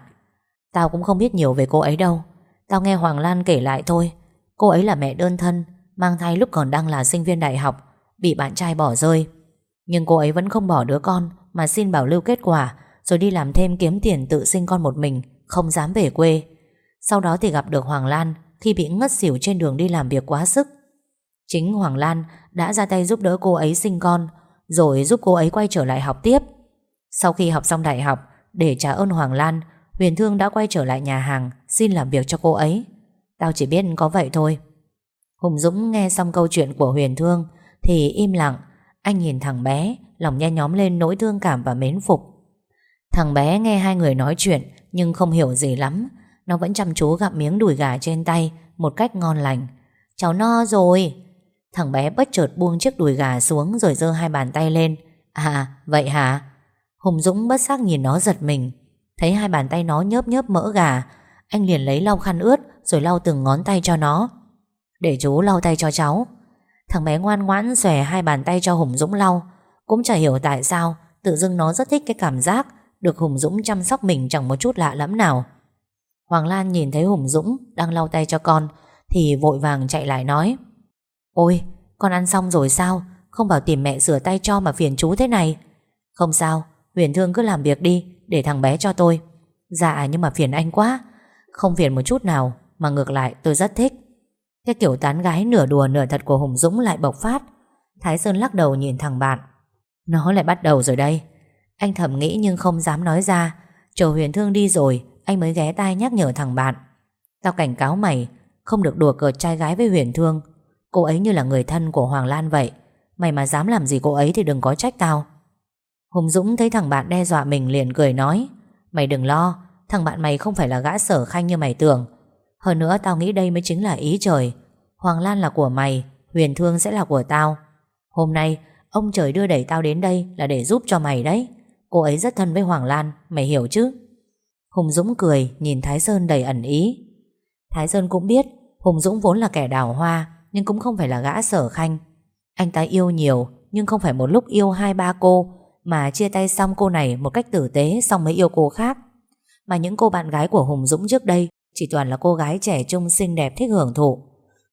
Tao cũng không biết nhiều về cô ấy đâu. Tao nghe Hoàng Lan kể lại thôi. Cô ấy là mẹ đơn thân, Mang thai lúc còn đang là sinh viên đại học, Bị bạn trai bỏ rơi. Nhưng cô ấy vẫn không bỏ đứa con, Mà xin bảo lưu kết quả, Rồi đi làm thêm kiếm tiền tự sinh con một mình, Không dám về quê. Sau đó thì gặp được Hoàng Lan, Khi bị ngất xỉu trên đường đi làm việc quá sức. Chính Hoàng Lan đã ra tay giúp đỡ cô ấy sinh con, Rồi giúp cô ấy quay trở lại học tiếp. Sau khi học xong đại học, Để trả ơn Hoàng Lan, Huyền Thương đã quay trở lại nhà hàng, Xin làm việc cho cô ấy. Tao chỉ biết có vậy thôi. Hùng Dũng nghe xong câu chuyện của Huyền Thương Thì im lặng anh nhìn thằng bé, Lòng nhe nhóm lên nỗi thương cảm và mến phục. Thằng bé nghe hai người nói chuyện, Nhưng không hiểu gì lắm. Nó vẫn chăm chú gặm miếng đùi gà trên tay Một cách ngon lành. Cháu no rồi. Thằng bé bất chợt buông chiếc đùi gà xuống Rồi giơ hai bàn tay lên. À vậy hả? Hùng Dũng bất giác nhìn nó giật mình. Thấy hai bàn tay nó nhớp nhớp mỡ gà, Anh liền lấy lau khăn ướt Rồi lau từng ngón tay cho nó. Để chú lau tay cho cháu. Thằng bé ngoan ngoãn xòe hai bàn tay cho Hùng Dũng lau. Cũng chả hiểu tại sao, Tự dưng nó rất thích cái cảm giác Được Hùng Dũng chăm sóc mình chẳng một chút lạ lẫm nào. Hoàng Lan nhìn thấy Hùng Dũng Đang lau tay cho con, Thì vội vàng chạy lại nói, Ôi, con ăn xong rồi sao? Không bảo tìm mẹ rửa tay cho mà phiền chú thế này. Không sao, Huyền Thương cứ làm việc đi, Để thằng bé cho tôi. Dạ nhưng mà phiền anh quá. Không phiền một chút nào, Mà ngược lại, tôi rất thích. Cái kiểu tán gái nửa đùa nửa thật của Hùng Dũng lại bộc phát. Thái Sơn lắc đầu nhìn thằng bạn. Nó lại bắt đầu rồi đây. Anh thầm nghĩ nhưng không dám nói ra. Chờ huyền thương đi rồi, Anh mới ghé tai nhắc nhở thằng bạn. Tao cảnh cáo mày, Không được đùa cợt trai gái với huyền thương. Cô ấy như là người thân của Hoàng Lan vậy. Mày mà dám làm gì cô ấy thì đừng có trách tao. Hùng Dũng thấy thằng bạn đe dọa mình liền cười nói. Mày đừng lo, Thằng bạn mày không phải là gã sở khanh như mày tưởng. Hơn nữa tao nghĩ đây mới chính là ý trời. Hoàng Lan là của mày, Huyền Thương sẽ là của tao. Hôm nay, ông trời đưa đẩy tao đến đây Là để giúp cho mày đấy. Cô ấy rất thân với Hoàng Lan, Mày hiểu chứ? Hùng Dũng cười, nhìn Thái Sơn đầy ẩn ý. Thái Sơn cũng biết, Hùng Dũng vốn là kẻ đào hoa, Nhưng cũng không phải là gã sở khanh. Anh ta yêu nhiều, Nhưng không phải một lúc yêu hai ba cô, Mà chia tay xong cô này một cách tử tế Xong mới yêu cô khác. Mà những cô bạn gái của Hùng Dũng trước đây chỉ toàn là cô gái trẻ trung xinh đẹp thích hưởng thụ.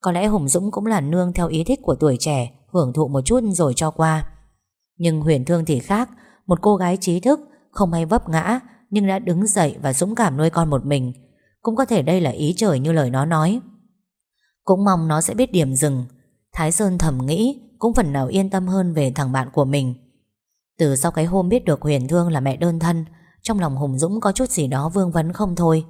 Có lẽ Hùng Dũng cũng là nương theo ý thích của tuổi trẻ, Hưởng thụ một chút rồi cho qua. Nhưng Huyền Thương thì khác, Một cô gái trí thức, Không hay vấp ngã, Nhưng đã đứng dậy và dũng cảm nuôi con một mình. Cũng có thể đây là ý trời như lời nó nói. Cũng mong nó sẽ biết điểm dừng. Thái Sơn thầm nghĩ, Cũng phần nào yên tâm hơn về thằng bạn của mình. Từ sau cái hôm biết được Huyền Thương là mẹ đơn thân, Trong lòng Hùng Dũng có chút gì đó vương vấn không thôi.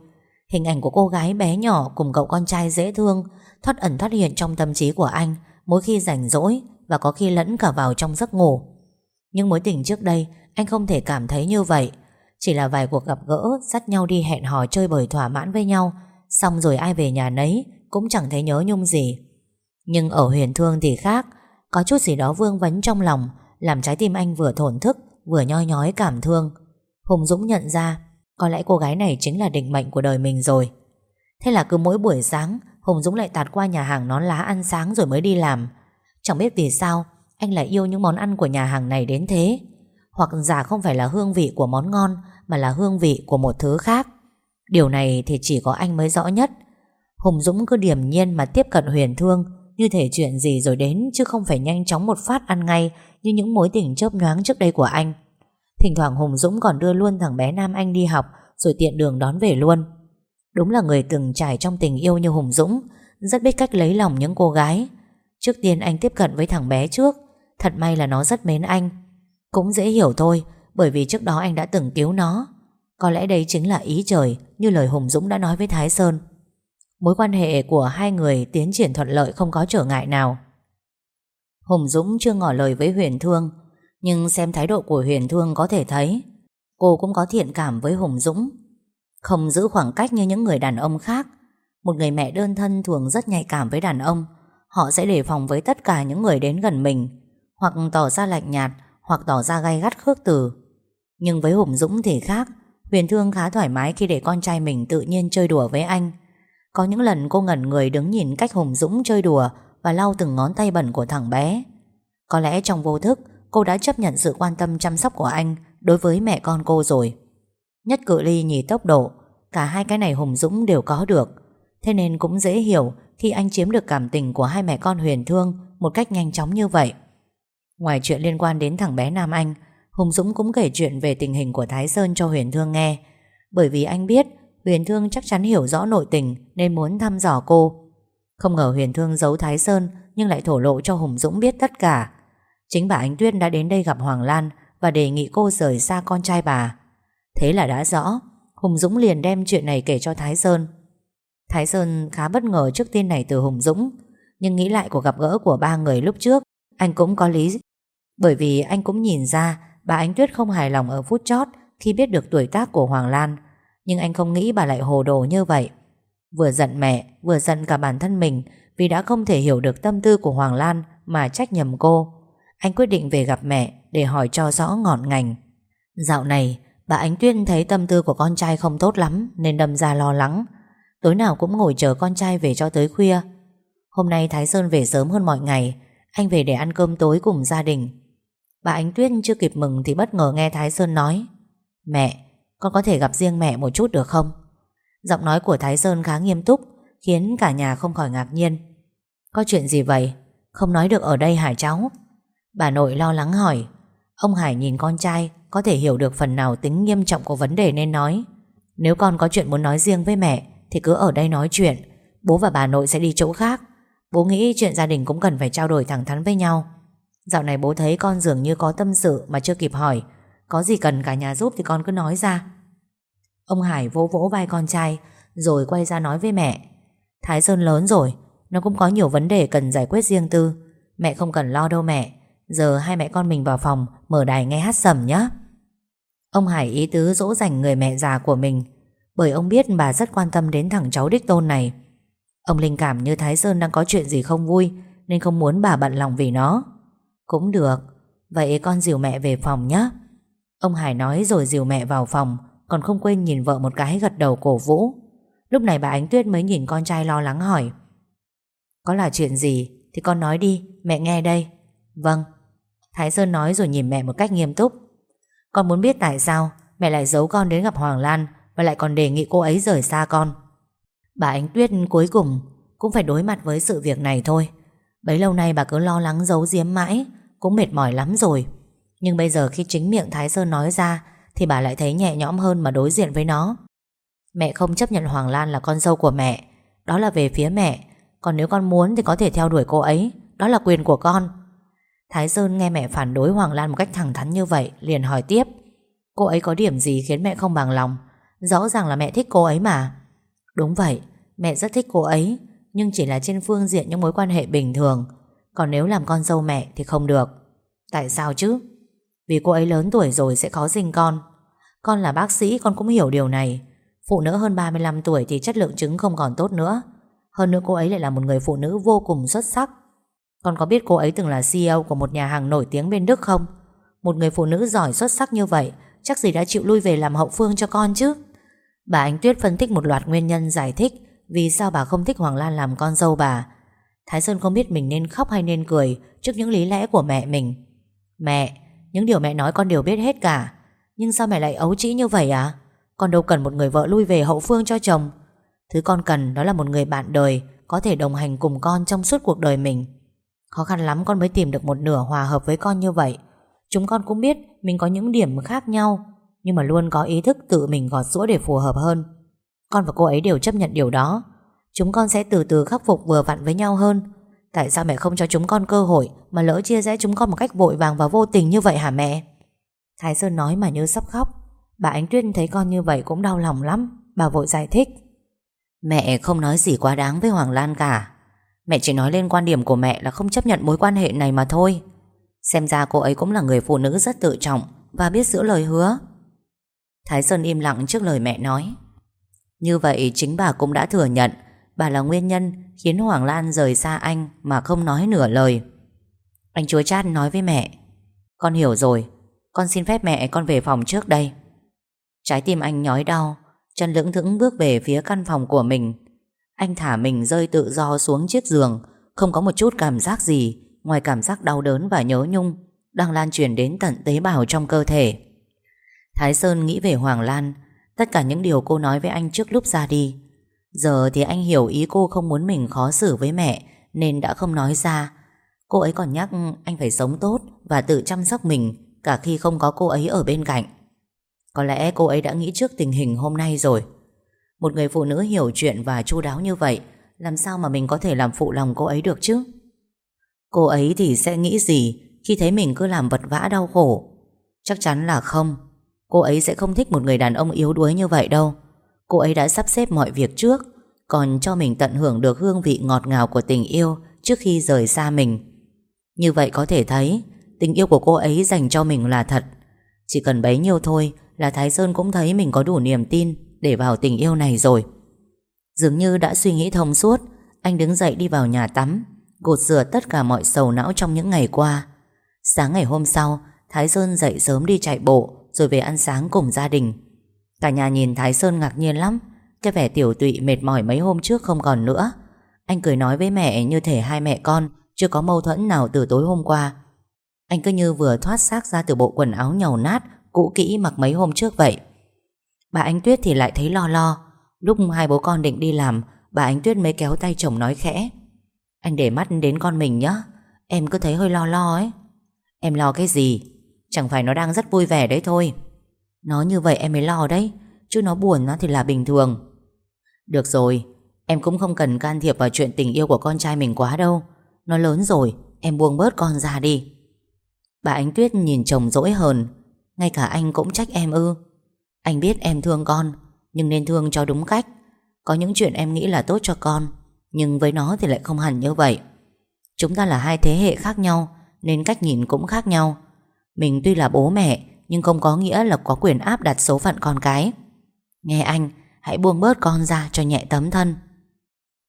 Hình ảnh của cô gái bé nhỏ Cùng cậu con trai dễ thương Thoát ẩn thoát hiện trong tâm trí của anh Mỗi khi rảnh rỗi Và có khi lẫn cả vào trong giấc ngủ Nhưng mối tình trước đây Anh không thể cảm thấy như vậy Chỉ là vài cuộc gặp gỡ Dắt nhau đi hẹn hò chơi bời thỏa mãn với nhau Xong rồi ai về nhà nấy cũng chẳng thấy nhớ nhung gì. Nhưng ở huyền thương thì khác, có chút gì đó vương vấn trong lòng, làm trái tim anh vừa thổn thức, vừa nhoi nhói cảm thương. Hùng Dũng nhận ra, có lẽ cô gái này chính là định mệnh của đời mình rồi. Thế là cứ mỗi buổi sáng, Hùng Dũng lại tạt qua nhà hàng nón lá ăn sáng rồi mới đi làm. Chẳng biết vì sao, anh lại yêu những món ăn của nhà hàng này đến thế. Hoặc giả không phải là hương vị của món ngon, mà là hương vị của một thứ khác. Điều này thì chỉ có anh mới rõ nhất. Hùng Dũng cứ điềm nhiên mà tiếp cận huyền thương Như thể chuyện gì rồi đến Chứ không phải nhanh chóng một phát ăn ngay Như những mối tình chớp nhoáng trước đây của anh Thỉnh thoảng Hùng Dũng còn đưa luôn thằng bé Nam Anh đi học Rồi tiện đường đón về luôn. Đúng là người từng trải trong tình yêu như Hùng Dũng Rất biết cách lấy lòng những cô gái. Trước tiên anh tiếp cận với thằng bé trước Thật may là nó rất mến anh. Cũng dễ hiểu thôi Bởi vì trước đó anh đã từng cứu nó. Có lẽ đây chính là ý trời Như lời Hùng Dũng đã nói với Thái Sơn. Mối quan hệ của hai người tiến triển thuận lợi không có trở ngại nào. Hùng Dũng chưa ngỏ lời với Huyền Thương, nhưng xem thái độ của Huyền Thương có thể thấy cô cũng có thiện cảm với Hùng Dũng. Không giữ khoảng cách như những người đàn ông khác, một người mẹ đơn thân thường rất nhạy cảm với đàn ông. Họ sẽ đề phòng với tất cả những người đến gần mình, hoặc tỏ ra lạnh nhạt, hoặc tỏ ra gay gắt khước từ. Nhưng với Hùng Dũng thì khác, Huyền Thương khá thoải mái khi để con trai mình tự nhiên chơi đùa với anh. Có những lần cô ngẩn người đứng nhìn cách Hùng Dũng chơi đùa và lau từng ngón tay bẩn của thằng bé. Có lẽ trong vô thức, cô đã chấp nhận sự quan tâm chăm sóc của anh đối với mẹ con cô rồi. Nhất cự ly nhì tốc độ, cả hai cái này Hùng Dũng đều có được. Thế nên cũng dễ hiểu khi anh chiếm được cảm tình của hai mẹ con Huyền Thương một cách nhanh chóng như vậy. Ngoài chuyện liên quan đến thằng bé Nam Anh, Hùng Dũng cũng kể chuyện về tình hình của Thái Sơn cho Huyền Thương nghe. Bởi vì anh biết Huyền Thương chắc chắn hiểu rõ nội tình nên muốn thăm dò cô. Không ngờ Huyền Thương giấu Thái Sơn nhưng lại thổ lộ cho Hùng Dũng biết tất cả. Chính bà Ánh Tuyết đã đến đây gặp Hoàng Lan và đề nghị cô rời xa con trai bà. Thế là đã rõ, Hùng Dũng liền đem chuyện này kể cho Thái Sơn. Thái Sơn khá bất ngờ trước tin này từ Hùng Dũng, nhưng nghĩ lại cuộc gặp gỡ của ba người lúc trước, anh cũng có lý. Bởi vì anh cũng nhìn ra bà Ánh Tuyết không hài lòng ở phút chót khi biết được tuổi tác của Hoàng Lan, nhưng anh không nghĩ bà lại hồ đồ như vậy. Vừa giận mẹ, vừa giận cả bản thân mình vì đã không thể hiểu được tâm tư của Hoàng Lan mà trách nhầm cô. Anh quyết định về gặp mẹ để hỏi cho rõ ngọn ngành. Dạo này, bà Ánh Tuyết thấy tâm tư của con trai không tốt lắm nên đâm ra lo lắng. Tối nào cũng ngồi chờ con trai về cho tới khuya. Hôm nay Thái Sơn về sớm hơn mọi ngày, anh về để ăn cơm tối cùng gia đình. Bà Ánh Tuyết chưa kịp mừng thì bất ngờ nghe Thái Sơn nói Mẹ, con có thể gặp riêng mẹ một chút được không? Giọng nói của Thái Sơn khá nghiêm túc Khiến cả nhà không khỏi ngạc nhiên Có chuyện gì vậy? Không nói được ở đây hả cháu? Bà nội lo lắng hỏi. Ông Hải nhìn con trai, Có thể hiểu được phần nào tính nghiêm trọng của vấn đề nên nói. Nếu con có chuyện muốn nói riêng với mẹ, Thì cứ ở đây nói chuyện. Bố và bà nội sẽ đi chỗ khác. Bố nghĩ chuyện gia đình cũng cần phải trao đổi thẳng thắn với nhau. Dạo này bố thấy con dường như có tâm sự Mà chưa kịp hỏi. Có gì cần cả nhà giúp thì con cứ nói ra. Ông Hải vỗ vỗ vai con trai, Rồi quay ra nói với mẹ. Thái Sơn lớn rồi, Nó cũng có nhiều vấn đề cần giải quyết riêng tư. Mẹ không cần lo đâu mẹ. Giờ hai mẹ con mình vào phòng, Mở đài nghe hát sầm nhé Ông Hải ý tứ dỗ dành người mẹ già của mình, Bởi ông biết bà rất quan tâm đến thằng cháu đích tôn này. Ông linh cảm như Thái Sơn đang có chuyện gì không vui, Nên không muốn bà bận lòng vì nó. Cũng được, Vậy con dìu mẹ về phòng nhé Ông Hải nói rồi dìu mẹ vào phòng, Còn không quên nhìn vợ một cái gật đầu cổ vũ. Lúc này bà Ánh Tuyết mới nhìn con trai lo lắng hỏi. Có là chuyện gì? Thì con nói đi, Mẹ nghe đây. Vâng. Thái Sơn nói rồi nhìn mẹ một cách nghiêm túc. Con muốn biết tại sao Mẹ lại giấu con đến gặp Hoàng Lan Và lại còn đề nghị cô ấy rời xa con. Bà Ánh Tuyết cuối cùng Cũng phải đối mặt với sự việc này thôi. Bấy lâu nay bà cứ lo lắng giấu giếm mãi, Cũng mệt mỏi lắm rồi. Nhưng bây giờ khi chính miệng Thái Sơn nói ra Thì bà lại thấy nhẹ nhõm hơn mà đối diện với nó. Mẹ không chấp nhận Hoàng Lan là con dâu của mẹ, Đó là về phía mẹ. Còn nếu con muốn thì có thể theo đuổi cô ấy, Đó là quyền của con. Thái Sơn nghe mẹ phản đối Hoàng Lan một cách thẳng thắn như vậy, Liền hỏi tiếp. Cô ấy có điểm gì khiến mẹ không bằng lòng? Rõ ràng là mẹ thích cô ấy mà. Đúng vậy, Mẹ rất thích cô ấy, Nhưng chỉ là trên phương diện những mối quan hệ bình thường. Còn nếu làm con dâu mẹ thì không được. Tại sao chứ? Vì cô ấy lớn tuổi rồi sẽ khó sinh con. Con là bác sĩ, con cũng hiểu điều này. Phụ nữ hơn 35 tuổi thì chất lượng trứng không còn tốt nữa. Hơn nữa cô ấy lại là một người phụ nữ vô cùng xuất sắc. Con có biết cô ấy từng là CEO của một nhà hàng nổi tiếng bên Đức không? Một người phụ nữ giỏi xuất sắc như vậy Chắc gì đã chịu lui về làm hậu phương cho con chứ? Bà Ánh Tuyết phân tích một loạt nguyên nhân giải thích Vì sao bà không thích Hoàng Lan làm con dâu bà. Thái Sơn không biết mình nên khóc hay nên cười Trước những lý lẽ của mẹ mình. Mẹ, những điều mẹ nói con đều biết hết cả. Nhưng sao mẹ lại ấu trĩ như vậy à? Con đâu cần một người vợ lui về hậu phương cho chồng. Thứ con cần đó là một người bạn đời Có thể đồng hành cùng con trong suốt cuộc đời mình. Khó khăn lắm con mới tìm được một nửa hòa hợp với con như vậy. Chúng con cũng biết Mình có những điểm khác nhau, Nhưng mà luôn có ý thức tự mình gọt rũa để phù hợp hơn. Con và cô ấy đều chấp nhận điều đó. Chúng con sẽ từ từ khắc phục vừa vặn với nhau hơn. Tại sao mẹ không cho chúng con cơ hội Mà lỡ chia rẽ chúng con một cách vội vàng và vô tình như vậy hả mẹ? Thái Sơn nói mà như sắp khóc. Bà Ánh Tuyết thấy con như vậy cũng đau lòng lắm. Bà vội giải thích. Mẹ không nói gì quá đáng với Hoàng Lan cả. Mẹ chỉ nói lên quan điểm của mẹ là không chấp nhận mối quan hệ này mà thôi. Xem ra cô ấy cũng là người phụ nữ rất tự trọng Và biết giữ lời hứa. Thái Sơn im lặng trước lời mẹ nói. Như vậy chính bà cũng đã thừa nhận, Bà là nguyên nhân khiến Hoàng Lan rời xa anh Mà không nói nửa lời. Anh chúa chát nói với mẹ, Con hiểu rồi, Con xin phép mẹ con về phòng trước đây. Trái tim anh nhói đau, Chân lưỡng thững bước về phía căn phòng của mình. Anh thả mình rơi tự do xuống chiếc giường. Không có một chút cảm giác gì, Ngoài cảm giác đau đớn và nhớ nhung, Đang lan truyền đến tận tế bào trong cơ thể. Thái Sơn nghĩ về Hoàng Lan, Tất cả những điều cô nói với anh trước lúc ra đi. Giờ thì anh hiểu ý cô không muốn mình khó xử với mẹ, Nên đã không nói ra. Cô ấy còn nhắc anh phải sống tốt Và tự chăm sóc mình, Cả khi không có cô ấy ở bên cạnh. Có lẽ cô ấy đã nghĩ trước tình hình hôm nay rồi. Một người phụ nữ hiểu chuyện và chu đáo như vậy, Làm sao mà mình có thể làm phụ lòng cô ấy được chứ? Cô ấy thì sẽ nghĩ gì Khi thấy mình cứ làm vật vã đau khổ? Chắc chắn là không. Cô ấy sẽ không thích một người đàn ông yếu đuối như vậy đâu. Cô ấy đã sắp xếp mọi việc trước, Còn cho mình tận hưởng được hương vị ngọt ngào của tình yêu Trước khi rời xa mình. Như vậy có thể thấy, Tình yêu của cô ấy dành cho mình là thật. Chỉ cần bấy nhiêu thôi Là Thái Sơn cũng thấy mình có đủ niềm tin. Để vào tình yêu này rồi. Dường như đã suy nghĩ thông suốt, Anh đứng dậy đi vào nhà tắm, Gột rửa tất cả mọi sầu não trong những ngày qua. Sáng ngày hôm sau, Thái Sơn dậy sớm đi chạy bộ, Rồi về ăn sáng cùng gia đình. Cả nhà nhìn Thái Sơn ngạc nhiên lắm, Cái vẻ tiểu tụy mệt mỏi mấy hôm trước không còn nữa. Anh cười nói với mẹ như thể hai mẹ con Chưa có mâu thuẫn nào từ tối hôm qua. Anh cứ như vừa thoát xác ra từ bộ quần áo nhầu nát, Cũ kỹ mặc mấy hôm trước vậy. Bà ánh Tuyết thì lại thấy lo lo. Lúc hai bố con định đi làm, Bà ánh Tuyết mới kéo tay chồng nói khẽ. Anh để mắt đến con mình nhé Em cứ thấy hơi lo lo ấy. Em lo cái gì? Chẳng phải nó đang rất vui vẻ đấy thôi. Nó như vậy em mới lo đấy, Chứ nó buồn nó thì là bình thường. Được rồi, Em cũng không cần can thiệp vào chuyện tình yêu của con trai mình quá đâu. Nó lớn rồi, Em buông bớt con ra đi. Bà Ánh Tuyết nhìn chồng dỗi hờn. Ngay cả anh cũng trách em ư. Anh biết em thương con, Nhưng nên thương cho đúng cách. Có những chuyện em nghĩ là tốt cho con, Nhưng với nó thì lại không hẳn như vậy. Chúng ta là hai thế hệ khác nhau, Nên cách nhìn cũng khác nhau. Mình tuy là bố mẹ, Nhưng không có nghĩa là có quyền áp đặt số phận con cái. Nghe anh, Hãy buông bớt con ra cho nhẹ tấm thân.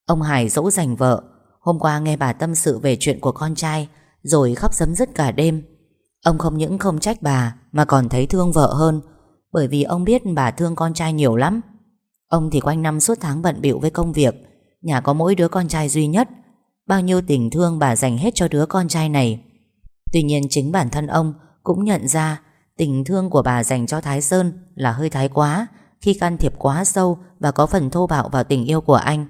Ông Hải dỗ dành vợ. Hôm qua nghe bà tâm sự về chuyện của con trai, Rồi khóc sấm dứt cả đêm. Ông không những không trách bà, Mà còn thấy thương vợ hơn bởi vì ông biết bà thương con trai nhiều lắm. Ông thì quanh năm suốt tháng bận bịu với công việc, Nhà có mỗi đứa con trai duy nhất. Bao nhiêu tình thương bà dành hết cho đứa con trai này. Tuy nhiên chính bản thân ông Cũng nhận ra Tình thương của bà dành cho Thái Sơn Là hơi thái quá, Khi can thiệp quá sâu Và có phần thô bạo vào tình yêu của anh.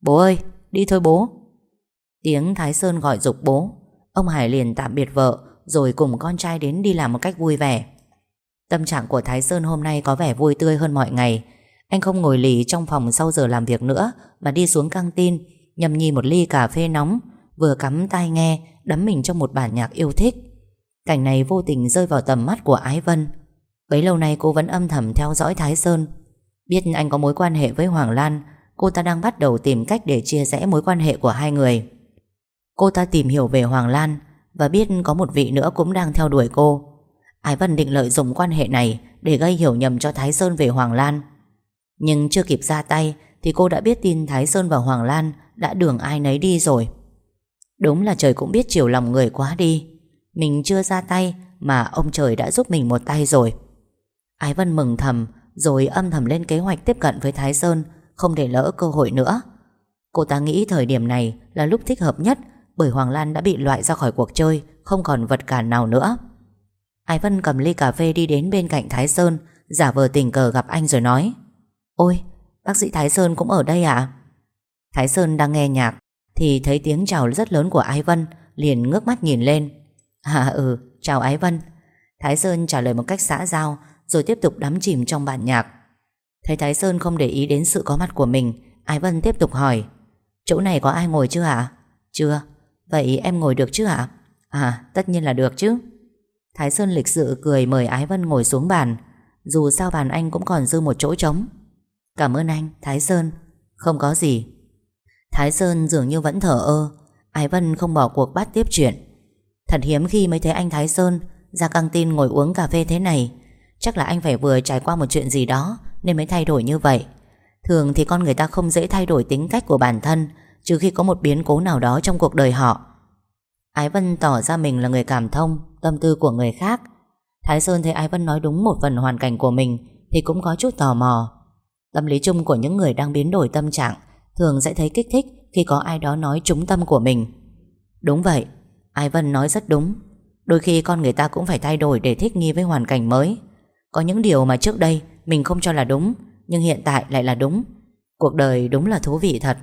Bố ơi, đi thôi bố. Tiếng Thái Sơn gọi dục bố. Ông Hải liền tạm biệt vợ, Rồi cùng con trai đến đi làm một cách vui vẻ. Tâm trạng của Thái Sơn hôm nay có vẻ vui tươi hơn mọi ngày. Anh không ngồi lì trong phòng sau giờ làm việc nữa, Mà đi xuống căng tin Nhâm nhi một ly cà phê nóng, Vừa cắm tai nghe, Đắm mình trong một bản nhạc yêu thích. Cảnh này vô tình rơi vào tầm mắt của Ái Vân. Bấy lâu nay cô vẫn âm thầm theo dõi Thái Sơn. Biết anh có mối quan hệ với Hoàng Lan, Cô ta đang bắt đầu tìm cách để chia rẽ mối quan hệ của hai người. Cô ta tìm hiểu về Hoàng Lan Và biết có một vị nữa cũng đang theo đuổi cô. Ái Vân định lợi dụng quan hệ này Để gây hiểu nhầm cho Thái Sơn về Hoàng Lan. Nhưng chưa kịp ra tay Thì cô đã biết tin Thái Sơn và Hoàng Lan Đã đường ai nấy đi rồi. Đúng là trời cũng biết chiều lòng người quá đi. Mình chưa ra tay Mà ông trời đã giúp mình một tay rồi. Ái Vân mừng thầm, Rồi âm thầm lên kế hoạch tiếp cận với Thái Sơn, Không để lỡ cơ hội nữa. Cô ta nghĩ thời điểm này là lúc thích hợp nhất Bởi Hoàng Lan đã bị loại ra khỏi cuộc chơi, Không còn vật cản nào nữa. Ái Vân cầm ly cà phê đi đến bên cạnh Thái Sơn, Giả vờ tình cờ gặp anh rồi nói, Ôi, bác sĩ Thái Sơn cũng ở đây à Thái Sơn đang nghe nhạc Thì thấy tiếng chào rất lớn của Ái Vân, Liền ngước mắt nhìn lên. (laughs) À ừ chào Ái Vân. Thái Sơn trả lời một cách xã giao, Rồi tiếp tục đắm chìm trong bản nhạc. Thấy Thái Sơn không để ý đến sự có mặt của mình, Ái Vân tiếp tục hỏi, Chỗ này có ai ngồi chưa ạ? Chưa. Vậy em ngồi được chứ ạ? À tất nhiên là được chứ. Thái Sơn lịch sự cười mời Ái Vân ngồi xuống bàn. Dù sao bàn anh cũng còn dư một chỗ trống. Cảm ơn anh, Thái Sơn. Không có gì. Thái Sơn dường như vẫn thở ơ. Ái Vân không bỏ cuộc bắt tiếp chuyện. Thật hiếm khi mới thấy anh Thái Sơn Ra căng tin ngồi uống cà phê thế này. Chắc là anh phải vừa trải qua một chuyện gì đó Nên mới thay đổi như vậy. Thường thì con người ta không dễ thay đổi tính cách của bản thân, Trừ khi có một biến cố nào đó trong cuộc đời họ. Ái Vân tỏ ra mình là người cảm thông tâm tư của người khác. Thái Sơn thấy Ái Vân nói đúng một phần hoàn cảnh của mình Thì cũng có chút tò mò. Tâm lý chung của những người đang biến đổi tâm trạng Thường sẽ thấy kích thích Khi có ai đó nói trúng tâm của mình. Đúng vậy, Ái Vân nói rất đúng. Đôi khi con người ta cũng phải thay đổi để thích nghi với hoàn cảnh mới. Có những điều mà trước đây Mình không cho là đúng, Nhưng hiện tại lại là đúng. Cuộc đời đúng là thú vị thật.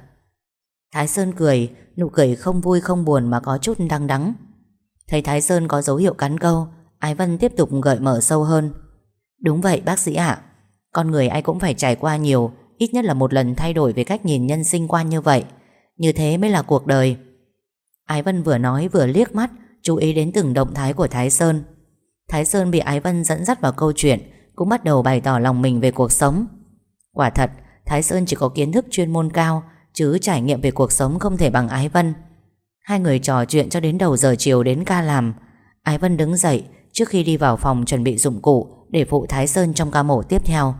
Thái Sơn cười, Nụ cười không vui không buồn mà có chút đắng đắng. Thấy Thái Sơn có dấu hiệu cắn câu, Ái Vân tiếp tục gợi mở sâu hơn. Đúng vậy, bác sĩ ạ. Con người ai cũng phải trải qua nhiều, Ít nhất là một lần thay đổi về cách nhìn nhân sinh quan như vậy. Như thế mới là cuộc đời. Ái Vân vừa nói vừa liếc mắt, Chú ý đến từng động thái của Thái Sơn. Thái Sơn bị Ái Vân dẫn dắt vào câu chuyện, Cũng bắt đầu bày tỏ lòng mình về cuộc sống. Quả thật, Thái Sơn chỉ có kiến thức chuyên môn cao, Chứ trải nghiệm về cuộc sống không thể bằng Ái Vân. Hai người trò chuyện cho đến đầu giờ chiều đến ca làm. Ái Vân đứng dậy Trước khi đi vào phòng chuẩn bị dụng cụ Để phụ Thái Sơn trong ca mổ tiếp theo.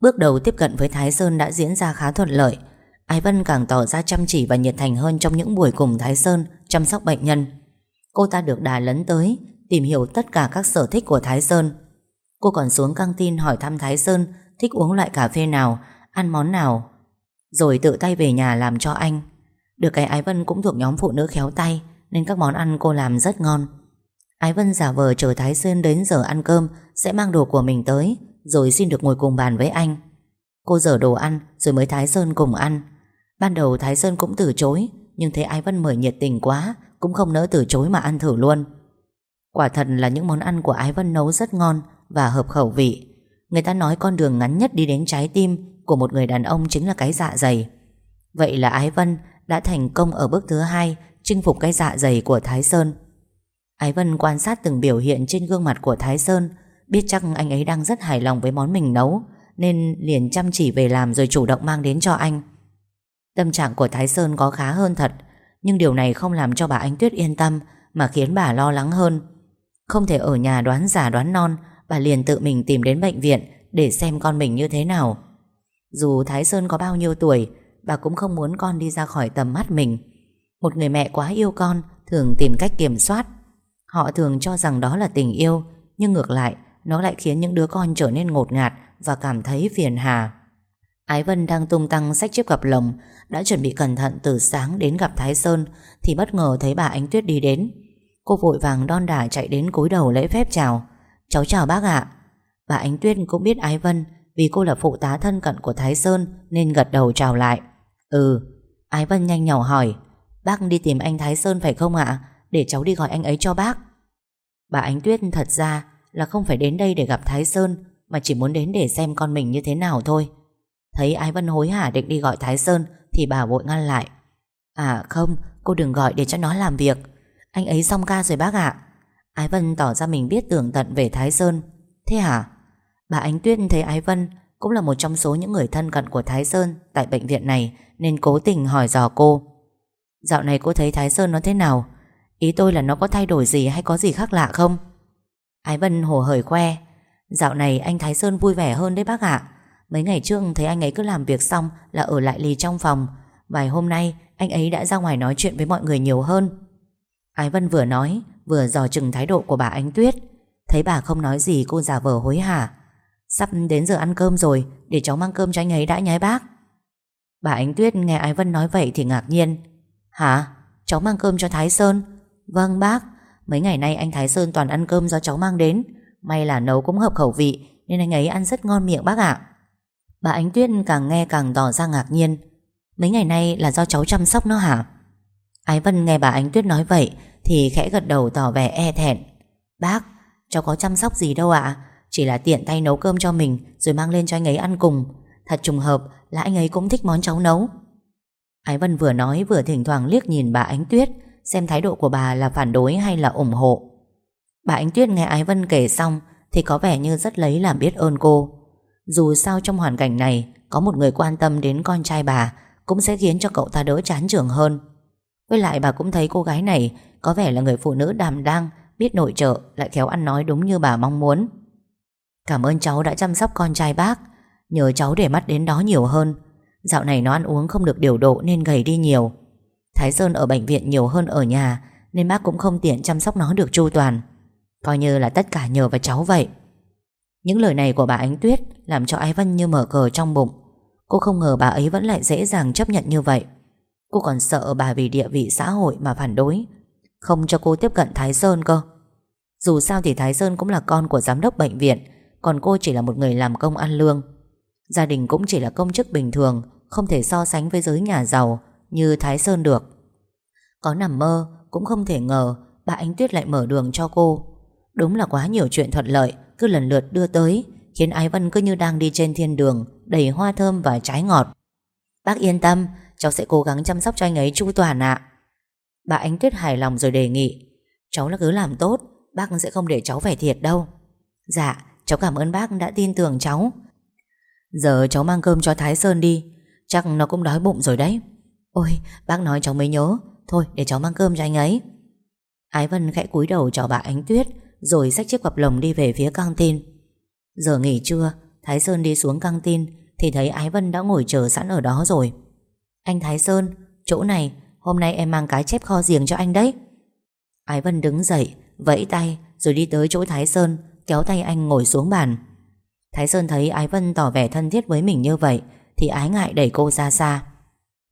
Bước đầu tiếp cận với Thái Sơn đã diễn ra khá thuận lợi. Ái Vân càng tỏ ra chăm chỉ và nhiệt thành hơn Trong những buổi cùng Thái Sơn Chăm sóc bệnh nhân. Cô ta được đà lấn tới, Tìm hiểu tất cả các sở thích của Thái Sơn. Cô còn xuống căng tin hỏi thăm Thái Sơn Thích uống loại cà phê nào, Ăn món nào, Rồi tự tay về nhà làm cho anh. Được cái Ái Vân cũng thuộc nhóm phụ nữ khéo tay, Nên các món ăn cô làm rất ngon. Ái Vân giả vờ chờ Thái Sơn đến giờ ăn cơm, Sẽ mang đồ của mình tới, Rồi xin được ngồi cùng bàn với anh. Cô dở đồ ăn, rồi mới Thái Sơn cùng ăn. Ban đầu Thái Sơn cũng từ chối, Nhưng thấy Ái Vân mời nhiệt tình quá, Cũng không nỡ từ chối mà ăn thử luôn. Quả thật là những món ăn của Ái Vân nấu rất ngon Và hợp khẩu vị. Người ta nói con đường ngắn nhất đi đến trái tim Của một người đàn ông chính là cái dạ dày. Vậy là Ái Vân đã thành công ở bước thứ hai, Chinh phục cái dạ dày của Thái Sơn. Ái Vân quan sát từng biểu hiện trên gương mặt của Thái Sơn, Biết chắc anh ấy đang rất hài lòng với món mình nấu, Nên liền chăm chỉ về làm rồi chủ động mang đến cho anh. Tâm trạng của Thái Sơn có khá hơn thật, Nhưng điều này không làm cho bà Ánh Tuyết yên tâm, Mà khiến bà lo lắng hơn. Không thể ở nhà đoán giả đoán non, Bà liền tự mình tìm đến bệnh viện Để xem con mình như thế nào. Dù Thái Sơn có bao nhiêu tuổi Bà cũng không muốn con đi ra khỏi tầm mắt mình. Một người mẹ quá yêu con, Thường tìm cách kiểm soát. Họ thường cho rằng đó là tình yêu, Nhưng ngược lại, Nó lại khiến những đứa con trở nên ngột ngạt Và cảm thấy phiền hà. Ái Vân đang tung tăng sách chiếc cặp lồng, Đã chuẩn bị cẩn thận từ sáng đến gặp Thái Sơn, Thì bất ngờ thấy bà Ánh Tuyết đi đến. Cô vội vàng đon đả chạy đến cúi đầu lễ phép chào. Cháu chào bác ạ. Bà Ánh Tuyết cũng biết Ái Vân, Vì cô là phụ tá thân cận của Thái Sơn Nên gật đầu chào lại. Ừ Ái Vân nhanh nhỏ hỏi, Bác đi tìm anh Thái Sơn phải không ạ? Để cháu đi gọi anh ấy cho bác. Bà Ánh Tuyết thật ra Là không phải đến đây để gặp Thái Sơn, Mà chỉ muốn đến để xem con mình như thế nào thôi. Thấy Ái Vân hối hả định đi gọi Thái Sơn Thì bà vội ngăn lại À không, cô đừng gọi để cho nó làm việc. Anh ấy xong ca rồi bác ạ. Ái Vân tỏ ra mình biết tưởng tận về Thái Sơn. Thế hả? Bà Ánh Tuyết thấy Ái Vân cũng là một trong số những người thân cận của Thái Sơn Tại bệnh viện này, Nên cố tình hỏi dò cô. Dạo này cô thấy Thái Sơn nó thế nào? Ý tôi là nó có thay đổi gì hay có gì khác lạ không? Ái Vân hồ hởi khoe. Dạo này anh Thái Sơn vui vẻ hơn đấy bác ạ. Mấy ngày trước thấy anh ấy cứ làm việc xong Là ở lại lì trong phòng. Vài hôm nay, anh ấy đã ra ngoài nói chuyện với mọi người nhiều hơn. Ái Vân vừa nói, Vừa dò chừng thái độ của bà Ánh Tuyết. Thấy bà không nói gì, cô giả vờ hối hả? Sắp đến giờ ăn cơm rồi, Để cháu mang cơm cho anh ấy đã nhái bác. Bà Ánh Tuyết nghe Ái Vân nói vậy thì ngạc nhiên. Hả? Cháu mang cơm cho Thái Sơn? Vâng bác. Mấy ngày nay anh Thái Sơn toàn ăn cơm do cháu mang đến. May là nấu cũng hợp khẩu vị, Nên anh ấy ăn rất ngon miệng bác ạ. Bà Ánh Tuyết càng nghe càng tỏ ra ngạc nhiên. Mấy ngày nay là do cháu chăm sóc nó hả? Ái Vân nghe bà Ánh Tuyết nói vậy Thì khẽ gật đầu tỏ vẻ e thẹn. Bác, Cháu có chăm sóc gì đâu ạ? Chỉ là tiện tay nấu cơm cho mình, Rồi mang lên cho anh ấy ăn cùng. Thật trùng hợp là anh ấy cũng thích món cháu nấu. Ái Vân vừa nói vừa thỉnh thoảng liếc nhìn bà Ánh Tuyết, Xem thái độ của bà là phản đối hay là ủng hộ. Bà Ánh Tuyết nghe Ái Vân kể xong Thì có vẻ như rất lấy làm biết ơn cô. Dù sao trong hoàn cảnh này, Có một người quan tâm đến con trai bà Cũng sẽ khiến cho cậu ta đỡ chán trường hơn. Với lại bà cũng thấy cô gái này Có vẻ là người phụ nữ đàm đang, Biết nội trợ, Lại khéo ăn nói đúng như bà mong muốn. Cảm ơn cháu đã chăm sóc con trai bác. Nhờ cháu để mắt đến đó nhiều hơn. Dạo này nó ăn uống không được điều độ Nên gầy đi nhiều. Thái Sơn ở bệnh viện nhiều hơn ở nhà, Nên bác cũng không tiện chăm sóc nó được chu toàn. Coi như là tất cả nhờ vào cháu vậy. Những lời này của bà Ánh Tuyết Làm cho Ái Vân như mở cờ trong bụng. Cô không ngờ bà ấy vẫn lại dễ dàng chấp nhận như vậy. Cô còn sợ bà vì địa vị xã hội mà phản đối, Không cho cô tiếp cận Thái Sơn cơ. Dù sao thì Thái Sơn cũng là con của giám đốc bệnh viện còn cô chỉ là một người làm công ăn lương. Gia đình cũng chỉ là công chức bình thường, Không thể so sánh với giới nhà giàu, Như Thái Sơn được. Có nằm mơ, cũng không thể ngờ, Bà Ánh Tuyết lại mở đường cho cô. Đúng là quá nhiều chuyện thuận lợi, Cứ lần lượt đưa tới, Khiến Ái Vân cứ như đang đi trên thiên đường, Đầy hoa thơm và trái ngọt. Bác yên tâm, Cháu sẽ cố gắng chăm sóc cho anh ấy chu toàn ạ. Bà Ánh Tuyết hài lòng rồi đề nghị, Cháu là cứ làm tốt, Bác sẽ không để cháu phải thiệt đâu. Dạ cháu cảm ơn bác đã tin tưởng cháu. Giờ cháu mang cơm cho Thái Sơn đi. Chắc nó cũng đói bụng rồi đấy. Ôi, bác nói cháu mới nhớ. Thôi, để cháu mang cơm cho anh ấy. Ái Vân khẽ cúi đầu chào bà Ánh Tuyết, Rồi xách chiếc cặp lồng đi về phía căng tin. Giờ nghỉ trưa, Thái Sơn đi xuống căng tin, Thì thấy Ái Vân đã ngồi chờ sẵn ở đó rồi. Anh Thái Sơn, Chỗ này, hôm nay em mang cái chép kho giềng cho anh đấy. Ái Vân đứng dậy, Vẫy tay, rồi đi tới chỗ Thái Sơn. Kéo tay anh ngồi xuống bàn. Thái Sơn thấy Ái Vân tỏ vẻ thân thiết với mình như vậy, Thì ái ngại đẩy cô ra xa.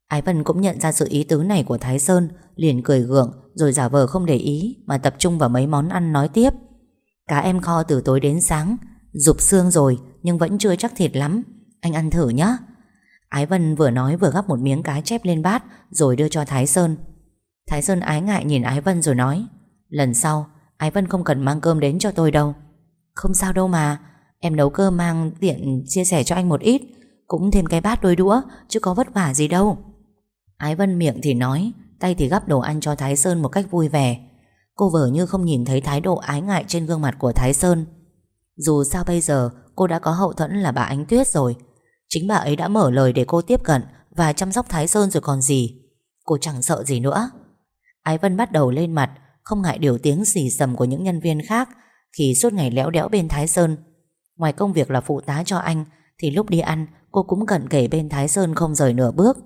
Ái Vân cũng nhận ra sự ý tứ này của Thái Sơn, Liền cười gượng, Rồi giả vờ không để ý, Mà tập trung vào mấy món ăn nói tiếp. Cá em kho từ tối đến sáng, Rụp xương rồi, nhưng vẫn chưa chắc thịt lắm. Anh ăn thử nhé Ái Vân vừa nói vừa gắp một miếng cá chép lên bát, Rồi đưa cho Thái Sơn. Thái Sơn ái ngại nhìn Ái Vân rồi nói, Lần sau, Ái Vân không cần mang cơm đến cho tôi đâu. Không sao đâu mà. Em nấu cơm mang tiện chia sẻ cho anh một ít, Cũng thêm cái bát đôi đũa, Chứ có vất vả gì đâu. Ái Vân miệng thì nói, Tay thì gắp đồ ăn cho Thái Sơn một cách vui vẻ. Cô vờ như không nhìn thấy thái độ ái ngại trên gương mặt của Thái Sơn. Dù sao bây giờ, cô đã có hậu thuẫn là bà Ánh Tuyết rồi. Chính bà ấy đã mở lời để cô tiếp cận Và chăm sóc Thái Sơn rồi còn gì. Cô chẳng sợ gì nữa. Ái Vân bắt đầu lên mặt, Không ngại điều tiếng xì sầm của những nhân viên khác khi suốt ngày léo đẽo bên Thái Sơn, Ngoài công việc là phụ tá cho anh, Thì lúc đi ăn, cô cũng cận kể bên Thái Sơn không rời nửa bước.